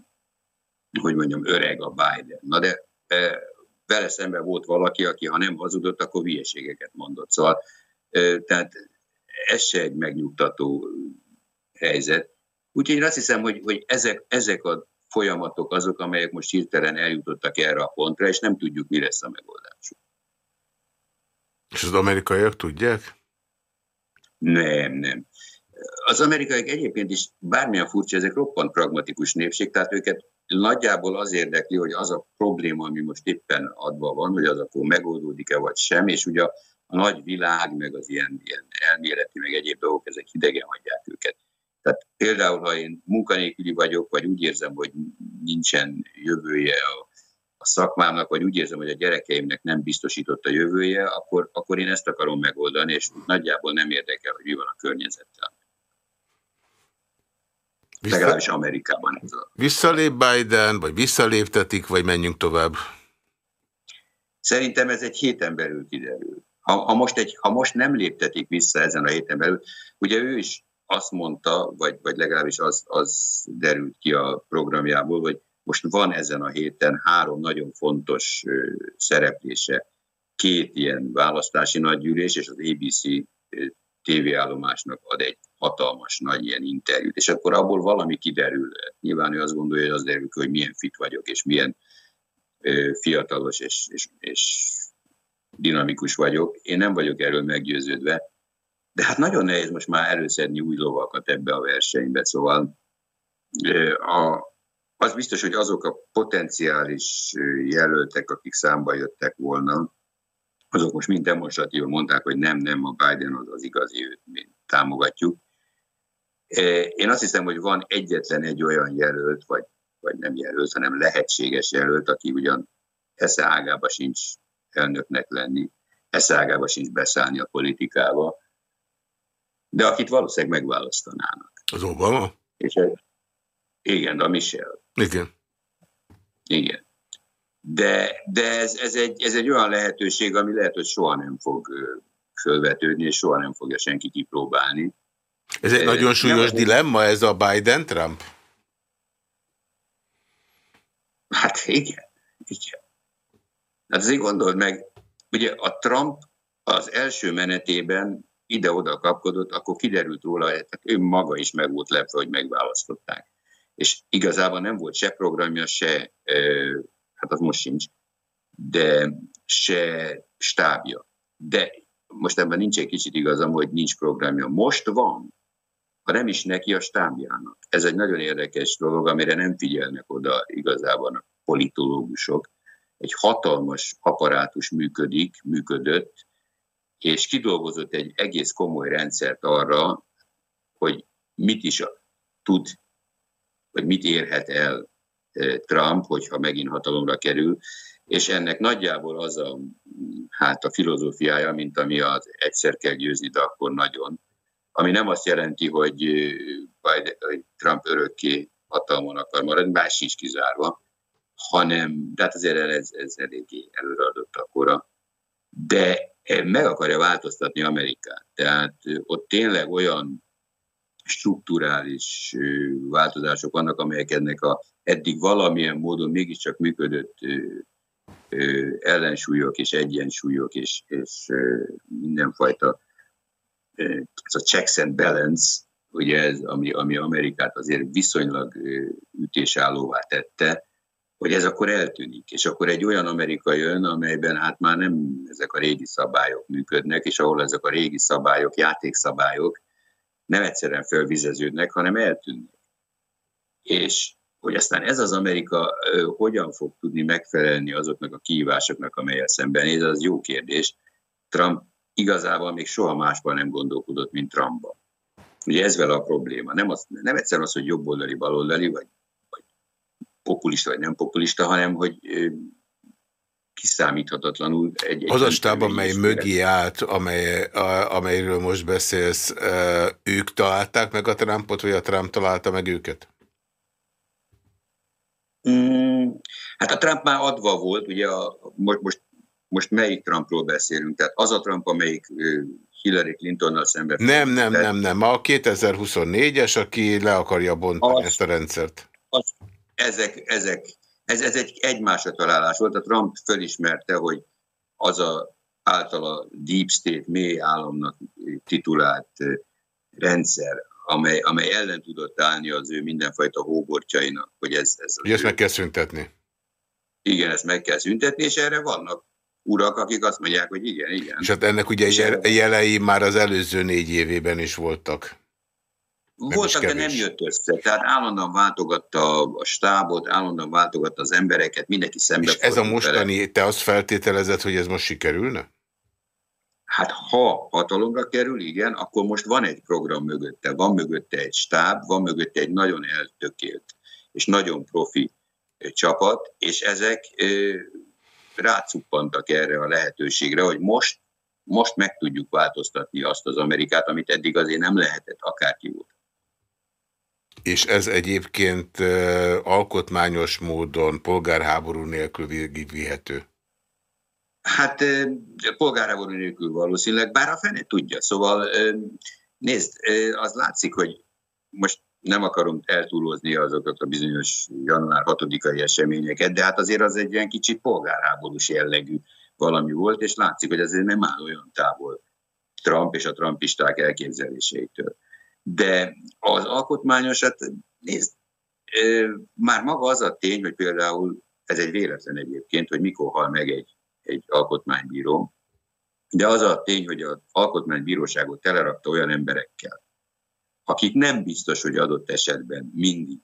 hogy mondjam, öreg a Biden. Na de e, vele szemben volt valaki, aki ha nem hazudott, akkor hülyeségeket mondott. Szóval, e, tehát ez se egy megnyugtató helyzet. Úgyhogy én azt hiszem, hogy, hogy ezek, ezek a folyamatok azok, amelyek most hirtelen eljutottak erre a pontra, és nem tudjuk, mi lesz a megoldásuk. És az amerikaiak tudják? Nem, nem. Az amerikaiak egyébként is bármilyen furcsa, ezek roppant pragmatikus népség, tehát őket nagyjából az érdekli, hogy az a probléma, ami most éppen adva van, hogy az akkor megoldódik-e vagy sem, és ugye a, a nagy világ, meg az ilyen, ilyen elméleti, meg egyéb dolgok, ezek hidegen hagyják őket. Tehát például, ha én munkanélküli vagyok, vagy úgy érzem, hogy nincsen jövője a, szakmámnak, vagy úgy érzem, hogy a gyerekeimnek nem biztosított a jövője, akkor, akkor én ezt akarom megoldani, és nagyjából nem érdekel, hogy mi van a környezettel. Vissza... Legalábbis Amerikában. Visszalép Biden, vagy visszaléptetik, vagy menjünk tovább? Szerintem ez egy héten belül kiderül. Ha, ha, most egy, ha most nem léptetik vissza ezen a héten belül, ugye ő is azt mondta, vagy, vagy legalábbis az, az derült ki a programjából, hogy most van ezen a héten három nagyon fontos szereplése, két ilyen választási nagygyűlés, és az ABC tévéállomásnak ad egy hatalmas nagy ilyen interjút, és akkor abból valami kiderül. Nyilván ő azt gondolja, hogy az derül hogy milyen fit vagyok, és milyen fiatalos és, és, és dinamikus vagyok. Én nem vagyok erről meggyőződve, de hát nagyon nehéz most már előszedni új lovakat ebbe a versenybe, szóval a, az biztos, hogy azok a potenciális jelöltek, akik számba jöttek volna, azok most mind demonstratívan mondták, hogy nem, nem, a Biden az az igazi, őt mi támogatjuk. Én azt hiszem, hogy van egyetlen egy olyan jelölt, vagy, vagy nem jelölt, hanem lehetséges jelölt, aki ugyan esze ágába sincs elnöknek lenni, esze ágába sincs beszállni a politikába, de akit valószínűleg megválasztanának. Az Obama? És igen, a Michel. Igen. Igen. De, de ez, ez, egy, ez egy olyan lehetőség, ami lehet, hogy soha nem fog fölvetődni, és soha nem fogja senki kipróbálni. Ez egy nagyon súlyos nem, dilemma, ez a Biden-Trump? Hát igen, igen. Hát azért gondold meg, ugye a Trump az első menetében ide-oda kapkodott, akkor kiderült róla, hogy ő maga is meg volt lepve, hogy megválasztották. És igazából nem volt se programja, se, hát az most sincs, de se stábja. De most ebben nincs egy kicsit igazam, hogy nincs programja. Most van, ha nem is neki a stábjának. Ez egy nagyon érdekes dolog, amire nem figyelnek oda igazából a politológusok. Egy hatalmas apparátus működik, működött, és kidolgozott egy egész komoly rendszert arra, hogy mit is tud, vagy mit érhet el Trump, hogyha megint hatalomra kerül, és ennek nagyjából az a, hát a filozófiája, mint ami az egyszer kell győzni, de akkor nagyon, ami nem azt jelenti, hogy, hogy Trump örökké hatalmon akar maradni, más sincs kizárva, hanem, de hát azért ez, ez eléggé előreadott akkora, de meg akarja változtatni Amerikát. Tehát ott tényleg olyan strukturális változások vannak, amelyek ennek a eddig valamilyen módon mégiscsak működött ellensúlyok és egyensúlyok és, és mindenfajta ez a checks and balance, ugye ez, ami, ami Amerikát azért viszonylag ütésállóvá tette, hogy ez akkor eltűnik, és akkor egy olyan Amerika jön, amelyben hát már nem ezek a régi szabályok működnek, és ahol ezek a régi szabályok, játékszabályok nem egyszerűen felvizeződnek, hanem eltűnnek. És hogy aztán ez az Amerika hogyan fog tudni megfelelni azoknak a kihívásoknak, amelyel szembenéz, az jó kérdés. Trump igazából még soha másban nem gondolkodott, mint Trumpban. Ugye ez vele a probléma. Nem, az, nem egyszerűen az, hogy jobboldali, baloldali, vagy populista vagy nem populista, hanem hogy kiszámíthatatlanul egy... egy az a stáb, amely mögé állt, amely, a, amelyről most beszélsz, ők találták meg a Trumpot, vagy a Trump találta meg őket? Mm, hát a Trump már adva volt, ugye a, most, most, most melyik Trumpról beszélünk? Tehát az a Trump, amelyik Hillary Clintonnal szemben. Nem, nem, nem, nem. A 2024-es, aki le akarja bontani az, ezt a rendszert. Az, ezek, ezek, ez, ez egy egymásra találás volt. A Trump fölismerte, hogy az a általa Deep State mély államnak titulált rendszer, amely, amely ellen tudott állni az ő mindenfajta hóbortjainak, hogy ez... ez hogy ezt meg kell szüntetni. Igen, ezt meg kell szüntetni, és erre vannak urak, akik azt mondják, hogy igen, igen. És hát ennek ugye erre... jelei már az előző négy évében is voltak. Voltak, de nem jött össze. Tehát állandóan váltogatta a stábot, állandóan váltogatta az embereket, mindenki szembe És ez a mostani, vele. te azt feltételezed, hogy ez most sikerülne? Hát ha hatalomra kerül, igen, akkor most van egy program mögötte, van mögötte egy stáb, van mögötte egy nagyon eltökélt és nagyon profi csapat, és ezek rácuppantak erre a lehetőségre, hogy most, most meg tudjuk változtatni azt az Amerikát, amit eddig azért nem lehetett, akárki volt. És ez egyébként alkotmányos módon, polgárháború nélkül végigvihető? Hát polgárháború nélkül valószínűleg, bár a fene tudja. Szóval nézd, az látszik, hogy most nem akarom eltúlozni azokat a bizonyos január 6-ai eseményeket, de hát azért az egy ilyen kicsit polgárháborús jellegű valami volt, és látszik, hogy azért nem áll olyan távol Trump és a trumpisták elképzeléseitől. De az alkotmányos, hát nézd, már maga az a tény, hogy például ez egy véletlen egyébként, hogy mikor hal meg egy, egy alkotmánybíró, de az a tény, hogy az alkotmánybíróságot telerakta olyan emberekkel, akik nem biztos, hogy adott esetben mindig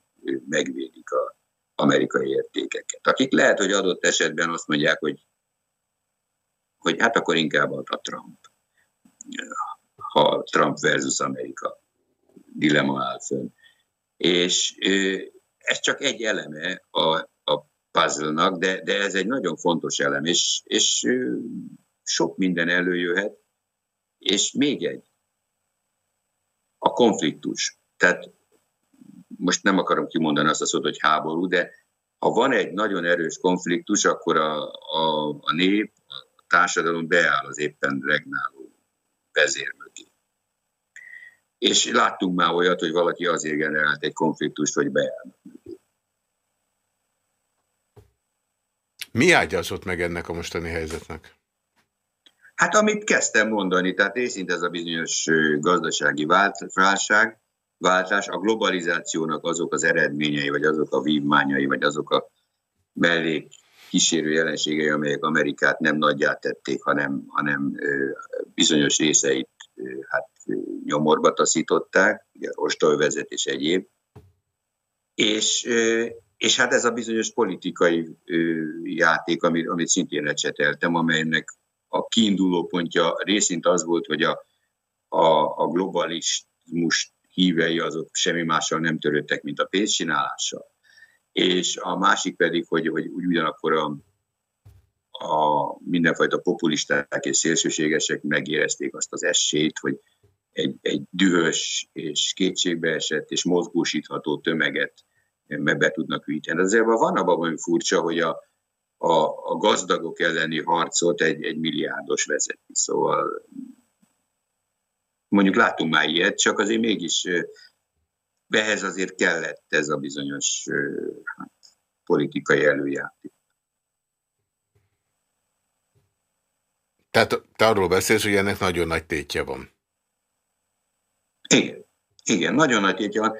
megvédik az amerikai értékeket. Akik lehet, hogy adott esetben azt mondják, hogy, hogy hát akkor inkább a Trump. Ha Trump versus Amerika dilemma áll fönn. És ez csak egy eleme a, a puzzle-nak, de, de ez egy nagyon fontos elem, és, és sok minden előjöhet, és még egy, a konfliktus. Tehát most nem akarom kimondani azt a szót, hogy háború, de ha van egy nagyon erős konfliktus, akkor a, a, a nép, a társadalom beáll az éppen regnáló vezér mögé. És láttunk már olyat, hogy valaki azért generált egy konfliktust, hogy beállnak. Mi ágyazott meg ennek a mostani helyzetnek? Hát amit kezdtem mondani, tehát részint ez a bizonyos gazdasági válság, váltás, a globalizációnak azok az eredményei, vagy azok a vívmányai, vagy azok a mellék kísérő jelenségei, amelyek Amerikát nem nagyját tették, hanem, hanem bizonyos részeit hát, nyomorba taszították, ugye ostolvezet és egyéb. És, és hát ez a bizonyos politikai játék, amit, amit szintén lecseteltem, amelynek a kiinduló pontja részint az volt, hogy a, a, a globalizmus hívei azok semmi mással nem törődtek, mint a pénzcsinálással. És a másik pedig, hogy, hogy ugyanakkor a, a mindenfajta populisták és szélsőségesek megérezték azt az esélyt, hogy egy, egy dühös és kétségbeesett és mozgósítható tömeget meg be tudnak ütni. Azért van abban valami furcsa, hogy a, a, a gazdagok elleni harcot egy, egy milliárdos vezeti. Szóval mondjuk látunk már ilyet, csak azért mégis behez azért kellett ez a bizonyos hát, politikai előjáték. Tehát te arról beszélsz, hogy ennek nagyon nagy tétje van. Igen, igen, nagyon nagy tétje van.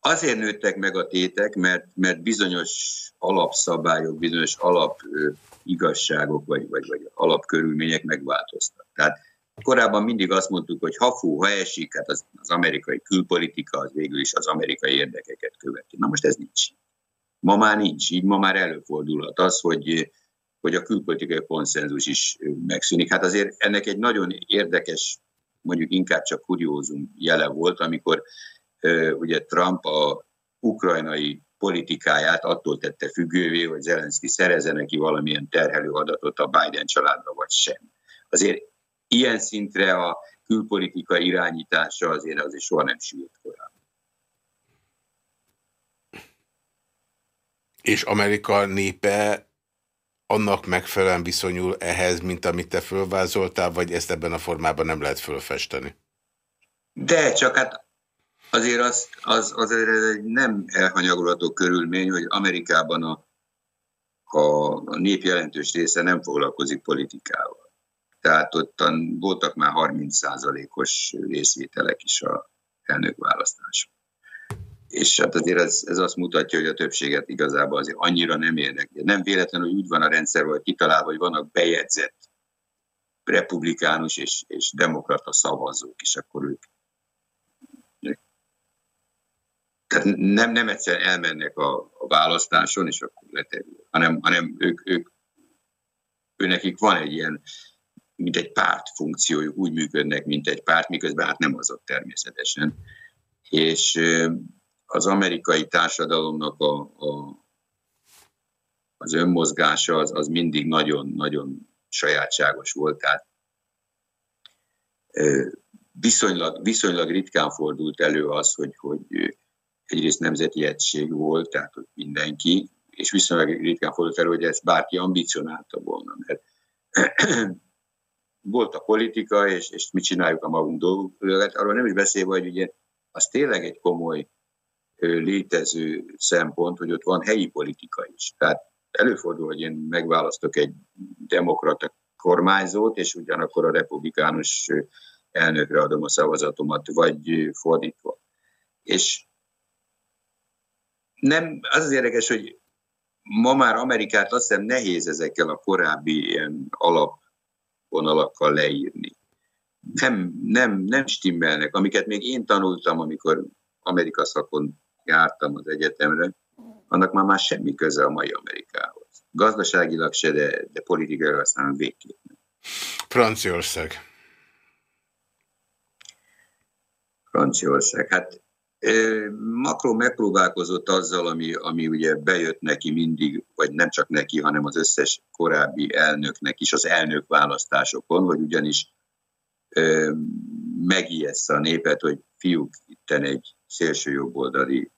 Azért nőttek meg a tétek, mert, mert bizonyos alapszabályok, bizonyos alap igazságok vagy, vagy, vagy alapkörülmények megváltoztak. Tehát korábban mindig azt mondtuk, hogy ha fú, ha esik, hát az, az amerikai külpolitika az végül is az amerikai érdekeket követi. Na most ez nincs. Ma már nincs így, ma már előfordulhat az, hogy, hogy a külpolitikai konszenzus is megszűnik. Hát azért ennek egy nagyon érdekes, mondjuk inkább csak kuriózum jele volt, amikor ugye Trump a ukrajnai politikáját attól tette függővé, hogy Zelenszky szerezze neki valamilyen terhelő adatot a Biden családra, vagy sem. Azért ilyen szintre a külpolitika irányítása azért azért soha nem sült korábban. És Amerika népe annak megfelelően viszonyul ehhez, mint amit te fölvázoltál, vagy ezt ebben a formában nem lehet fölfesteni? De, csak hát azért az, az, az egy nem elhanyagolható körülmény, hogy Amerikában a, a nép jelentős része nem foglalkozik politikával. Tehát ottan voltak már 30%-os részvételek is a elnökválasztáson. És hát azért ez, ez azt mutatja, hogy a többséget igazából azért annyira nem érdekli. Nem véletlen, hogy úgy van a rendszer, hogy kitalálva, hogy vannak bejegyzett republikánus és, és demokrata szavazók, és akkor ők tehát nem, nem egyszer elmennek a, a választáson, és akkor leterül, hanem, hanem ők, ők, ő nekik van egy ilyen, mint egy párt funkciójuk, úgy működnek, mint egy párt, miközben hát nem azok természetesen. És az amerikai társadalomnak a, a, az önmozgása az, az mindig nagyon-nagyon sajátságos volt, tehát viszonylag, viszonylag ritkán fordult elő az, hogy, hogy egyrészt nemzeti egység volt, tehát hogy mindenki, és viszonylag ritkán fordult elő, hogy ezt bárki ambicionálta volna, mert [CLEARS THROAT] volt a politika, és, és mit csináljuk a magunk dolgokat, arról nem is beszélve, hogy ugye az tényleg egy komoly létező szempont, hogy ott van helyi politika is. Tehát előfordul, hogy én megválasztok egy demokrata kormányzót, és ugyanakkor a republikánus elnökre adom a szavazatomat, vagy fordítva. És nem, az az érdekes, hogy ma már Amerikát azt hiszem nehéz ezekkel a korábbi ilyen alapvonalakkal leírni. Nem, nem, nem stimmelnek, amiket még én tanultam, amikor Amerika szakon jártam az egyetemre, annak már már semmi köze a mai Amerikához. Gazdaságilag se, de, de politikailag aztán végképp Franciaország. Franciaország. Hát Macron megpróbálkozott azzal, ami, ami ugye bejött neki mindig, vagy nem csak neki, hanem az összes korábbi elnöknek is az elnök választásokon, hogy ugyanis megijeszte a népet, hogy fiúk, itten egy szélső jobboldali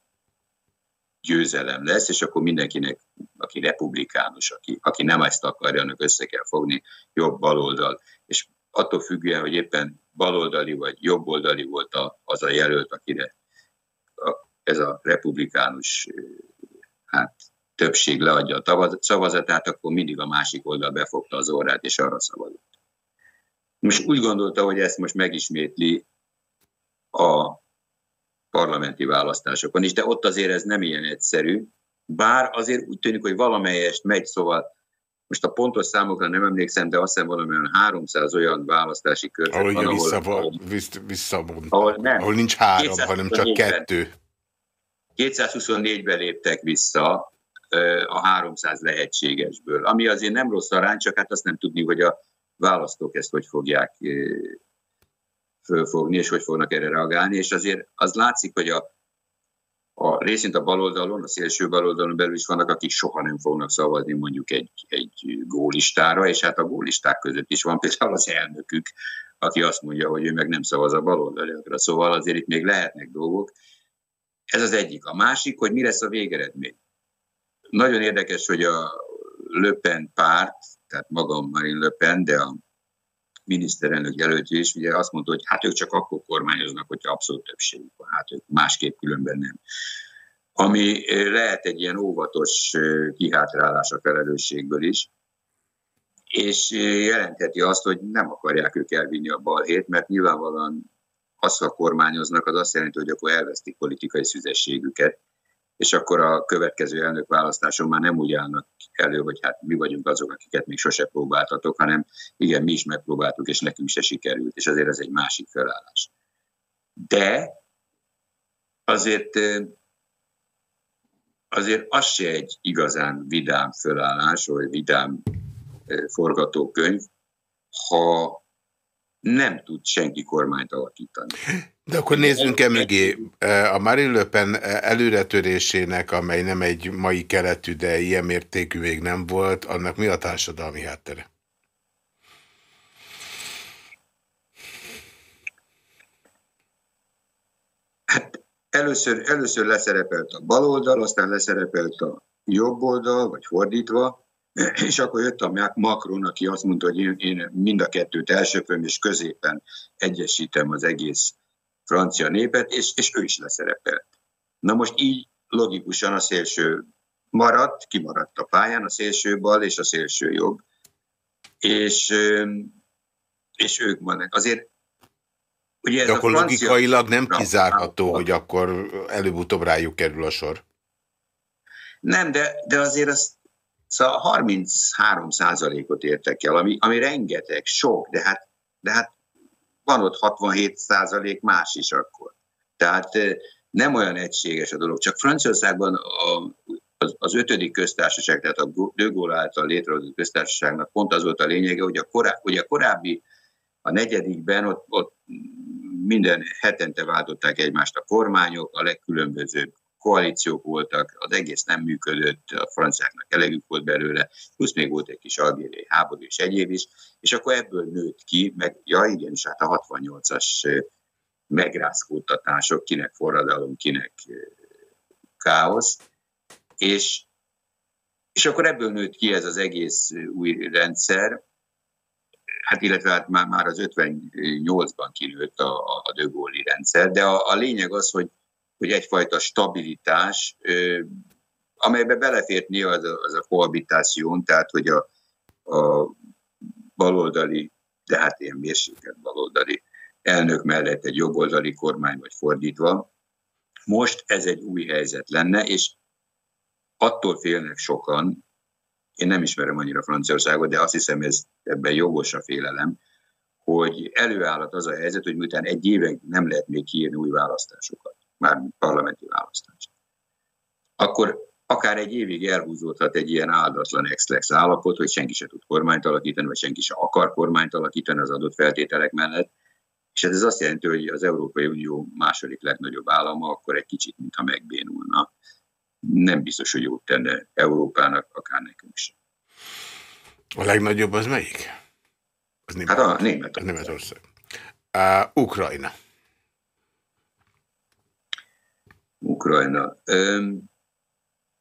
győzelem lesz, és akkor mindenkinek, aki republikánus, aki, aki nem ezt akarja, annak össze kell fogni jobb baloldal. És attól függően, hogy éppen baloldali vagy jobboldali volt a, az a jelölt, akire a, ez a republikánus hát, többség leadja a szavazatát, akkor mindig a másik oldal befogta az orrát, és arra szavazott. Most úgy gondolta, hogy ezt most megismétli a parlamenti választásokon is, de ott azért ez nem ilyen egyszerű, bár azért úgy tűnik, hogy valamelyest megy, szóval most a pontos számokra nem emlékszem, de azt hiszem valamilyen 300 olyan választási körzet ahol van, ahol, ahol, visszavont, ahol, nem, ahol nincs három, hanem csak kettő. 224-ben léptek vissza a 300 lehetségesből, ami azért nem rossz arány, csak hát azt nem tudni, hogy a választók ezt hogy fogják fölfogni, és hogy fognak erre reagálni, és azért az látszik, hogy a, a részint a baloldalon, a szélső baloldalon belül is vannak, akik soha nem fognak szavazni mondjuk egy, egy gólistára, és hát a gólisták között is van például az elnökük, aki azt mondja, hogy ő meg nem szavaz a baloldaliakra. Szóval azért itt még lehetnek dolgok. Ez az egyik. A másik, hogy mi lesz a végeredmény. Nagyon érdekes, hogy a Löpen párt, tehát magam Marine Löpen, de a miniszterelnök jelöltje is ugye azt mondta, hogy hát ők csak akkor kormányoznak, hogyha abszolút többségük van, hát ők másképp különben nem. Ami lehet egy ilyen óvatos kihátrálás a felelősségből is, és jelentheti azt, hogy nem akarják ők elvinni a balhét, mert nyilvánvalóan azt, ha kormányoznak, az azt jelenti, hogy akkor elvesztik politikai szüzességüket, és akkor a következő elnökválasztáson már nem úgy állnak elő, hogy hát mi vagyunk azok, akiket még sose próbáltatok, hanem igen, mi is megpróbáltuk, és nekünk se sikerült, és azért ez egy másik felállás. De azért azért az se egy igazán vidám felállás, vagy vidám forgatókönyv, ha nem tud senki kormányt alakítani. De akkor nézzünk e mögé. A Marine Le Pen előretörésének, amely nem egy mai keletű, de ilyen mértékű még nem volt, annak mi a társadalmi háttere? Hát először, először leszerepelt a bal oldal, aztán leszerepelt a jobb oldal, vagy fordítva, [CLEARS THROAT] És akkor jött a Macron, aki azt mondta, hogy én, én mind a kettőt elsöpöm, és középen egyesítem az egész francia népet, és, és ő is leszerepelt. Na most így logikusan a szélső maradt, kimaradt a pályán, a szélső bal és a szélső jobb, és, és ők vannak. Azért Ugye De akkor francia... logikailag nem kizárható, hogy akkor előbb-utóbb rájuk kerül a sor. Nem, de, de azért az szóval 33 százalékot értek el, ami, ami rengeteg, sok, de hát, de hát van ott 67 százalék más is akkor. Tehát nem olyan egységes a dolog. Csak Franciaországban a, az, az ötödik köztársaság, tehát a De Gaulle által létrehozott köztársaságnak pont az volt a lényege, hogy a, korá, hogy a korábbi, a negyedikben ott, ott minden hetente váltották egymást a kormányok, a legkülönbözőbb koalíciók voltak, az egész nem működött, a franciáknak elegük volt belőle, plusz még volt egy kis algériai háború és egyéb is, és akkor ebből nőtt ki, meg ja igen, és hát a 68-as megrázkódtatások, kinek forradalom, kinek káosz, és, és akkor ebből nőtt ki ez az egész új rendszer, hát illetve hát már, már az 58-ban kinőtt a, a De Gaulle rendszer, de a, a lényeg az, hogy, hogy egyfajta stabilitás, amelybe belefért néha az a, az a kohabitáción, tehát hogy a, a baloldali, de hát ilyen mérsékelt baloldali elnök mellett egy jobboldali kormány, vagy fordítva. Most ez egy új helyzet lenne, és attól félnek sokan, én nem ismerem annyira Franciaországot, de azt hiszem, ez ebben jogos a félelem, hogy előállhat az a helyzet, hogy miután egy éve nem lehet még kiírni új választásokat, már parlamenti választást, akkor akár egy évig elhúzódhat egy ilyen áldatlan ex állapot, hogy senki se tud kormányt alakítani, vagy senki se akar kormányt alakítani az adott feltételek mellett, és ez azt jelenti, hogy az Európai Unió második legnagyobb állama akkor egy kicsit, mintha megbénulna. Nem biztos, hogy jót tenne Európának, akár nekünk sem. A legnagyobb az melyik? Az német, hát a Németország. Németország. Uh, Ukrajna. Ukrajna. Um,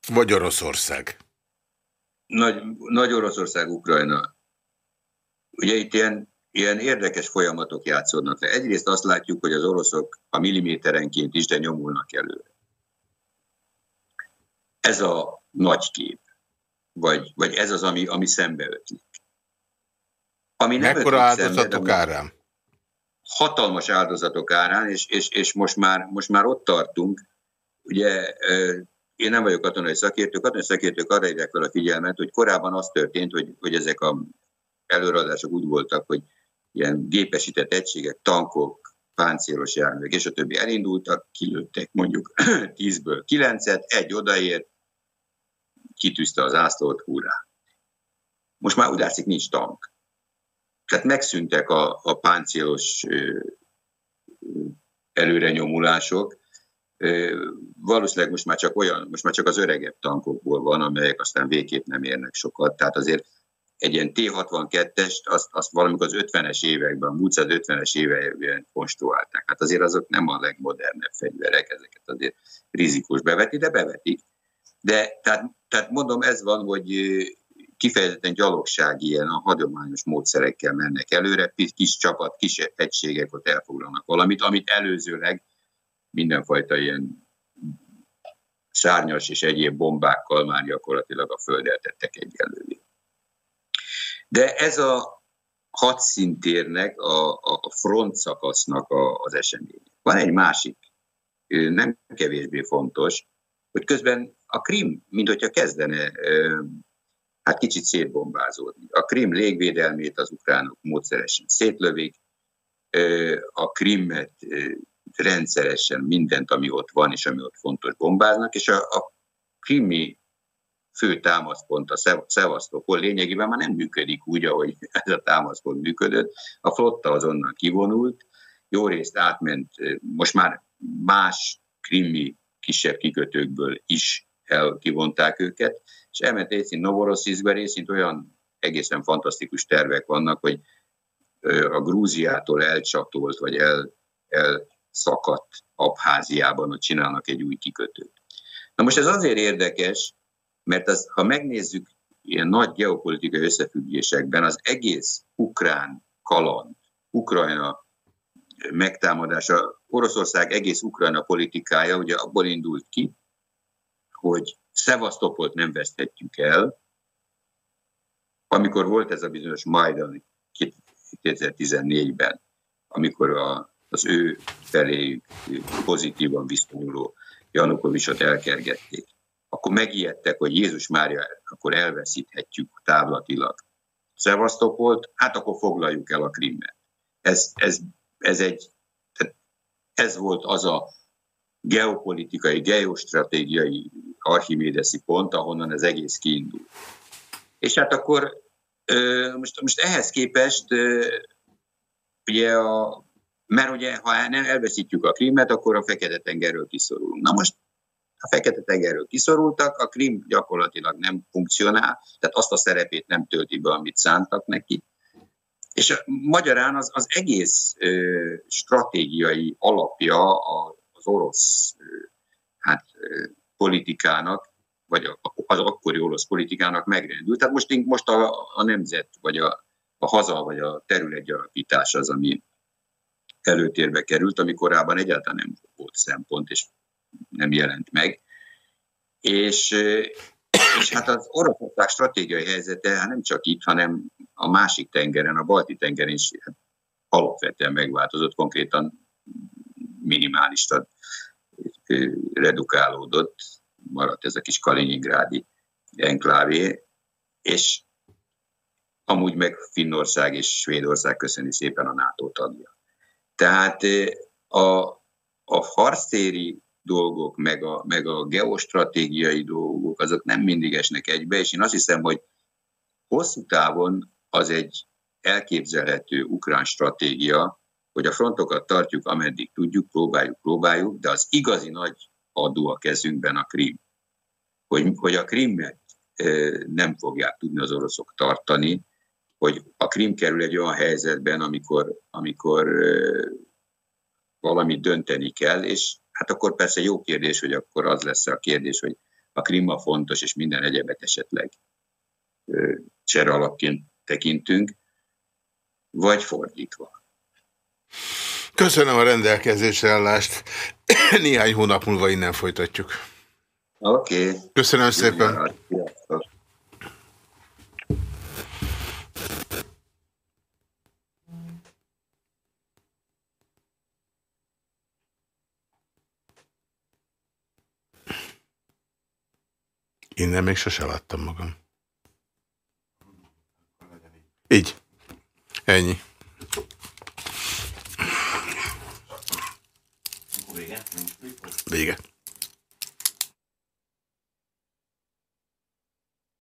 Vagy Oroszország. Nagy, Nagy Oroszország, Ukrajna. Ugye itt ilyen ilyen érdekes folyamatok játszódnak le. Egyrészt azt látjuk, hogy az oroszok a milliméterenként is, de nyomulnak előre. Ez a nagy kép, vagy, vagy ez az, ami, ami szembe ötlik. Ami nem Mekkora áldozatok szembe, árán? Hatalmas áldozatok árán, és, és, és most, már, most már ott tartunk. Ugye én nem vagyok katonai szakértő, katonai szakértők arra érják fel a figyelmet, hogy korábban az történt, hogy, hogy ezek a előadások úgy voltak, hogy ilyen gépesített egységek, tankok, páncélos járművek, és a többi elindultak, kilőttek mondjuk [CLEARS THROAT] 10-ből 9-et, egy odaért, kitűzte az ászlót, hurrá. Most már úgy látszik, nincs tank. Tehát megszűntek a, a páncélos előrenyomulások, valószínűleg most már csak olyan, most már csak az öregebb tankokból van, amelyek aztán végképp nem érnek sokat. Tehát azért egy ilyen T-62-est, azt, azt valamikor az 50-es években, a múlt 50-es években konstruálták. Hát azért azok nem a legmodernebb fegyverek, ezeket azért rizikós beveti, de bevetik. De tehát, tehát mondom, ez van, hogy kifejezetten gyalogság ilyen a hagyományos módszerekkel mennek előre, kis csapat, kis egységek ott elfoglalnak valamit, amit előzőleg mindenfajta ilyen szárnyas és egyéb bombákkal már gyakorlatilag a földet tettek egyelőre. De ez a hadszintérnek, a, a front szakasznak a, az esemény. Van egy másik, nem kevésbé fontos, hogy közben a Krim, mint hogyha kezdene hát kicsit szétbombázódni. A Krim légvédelmét az ukránok módszeresen szétlövik, a Krimmet rendszeresen mindent, ami ott van és ami ott fontos bombáznak, és a, a krimi fő támaszpont a Szevasztopol lényegében már nem működik úgy, ahogy ez a támaszpont működött. A flotta azonnal kivonult, jó részt átment, most már más krimi kisebb kikötőkből is elkivonták őket, és elment részint Novorossziszbe, részint olyan egészen fantasztikus tervek vannak, hogy a Grúziától elcsatolt, vagy el, elszakadt Abháziában, hogy csinálnak egy új kikötőt. Na most ez azért érdekes, mert az, ha megnézzük ilyen nagy geopolitikai összefüggésekben az egész ukrán kaland, Ukrajna megtámadása, Oroszország egész Ukrajna politikája ugye abból indult ki, hogy Szevasztopolt nem veszthetjük el, amikor volt ez a bizonyos Majdan 2014-ben, amikor a, az ő felé pozitívan viszonyuló Janukovicsot elkergették, akkor megijedtek, hogy Jézus Mária, akkor elveszíthetjük távlatilag Szevasztopolt, hát akkor foglaljuk el a Krimmet. Ez, ez, ez, egy, ez volt az a geopolitikai, geostratégiai archimédeszi pont, ahonnan az egész kiindul. És hát akkor most, most ehhez képest ugye a, mert ugye ha nem elveszítjük a Krímet, akkor a Fekete-tengerről kiszorulunk. Na most a Fekete-tengerről kiszorultak, a Krím gyakorlatilag nem funkcionál, tehát azt a szerepét nem tölti be, amit szántak neki. És magyarán az, az egész ö, stratégiai alapja az orosz ö, hát, ö, politikának, vagy az akkori orosz politikának megrendült. Tehát most, most a, a nemzet, vagy a, a haza, vagy a területgyarapítás az, ami előtérbe került, ami korábban egyáltalán nem volt szempont, és nem jelent meg. És, és hát az Oroszország stratégiai helyzete hát nem csak itt, hanem a másik tengeren, a balti tengeren is hát alapvetően megváltozott, konkrétan minimálisra redukálódott, maradt ez a kis Kaliningrádi enklávé, és amúgy meg Finnország és Svédország köszöni szépen a NATO tagja. Tehát a, a harctéri dolgok, meg a, meg a geostratégiai dolgok, azok nem mindig esnek egybe, és én azt hiszem, hogy hosszú távon az egy elképzelhető ukrán stratégia, hogy a frontokat tartjuk, ameddig tudjuk, próbáljuk, próbáljuk, de az igazi nagy adó a kezünkben a Krim. Hogy, hogy a Krimmet nem fogják tudni az oroszok tartani, hogy a Krim kerül egy olyan helyzetben, amikor, amikor valamit dönteni kell, és hát akkor persze jó kérdés, hogy akkor az lesz a kérdés, hogy a Krima fontos, és minden egyebet esetleg csere alapként tekintünk, vagy fordítva. Köszönöm a rendelkezésre állást. Néhány hónap múlva innen folytatjuk. Oké. Okay. Köszönöm szépen. Innen még sose láttam magam. Így. Ennyi. Vége. Vége.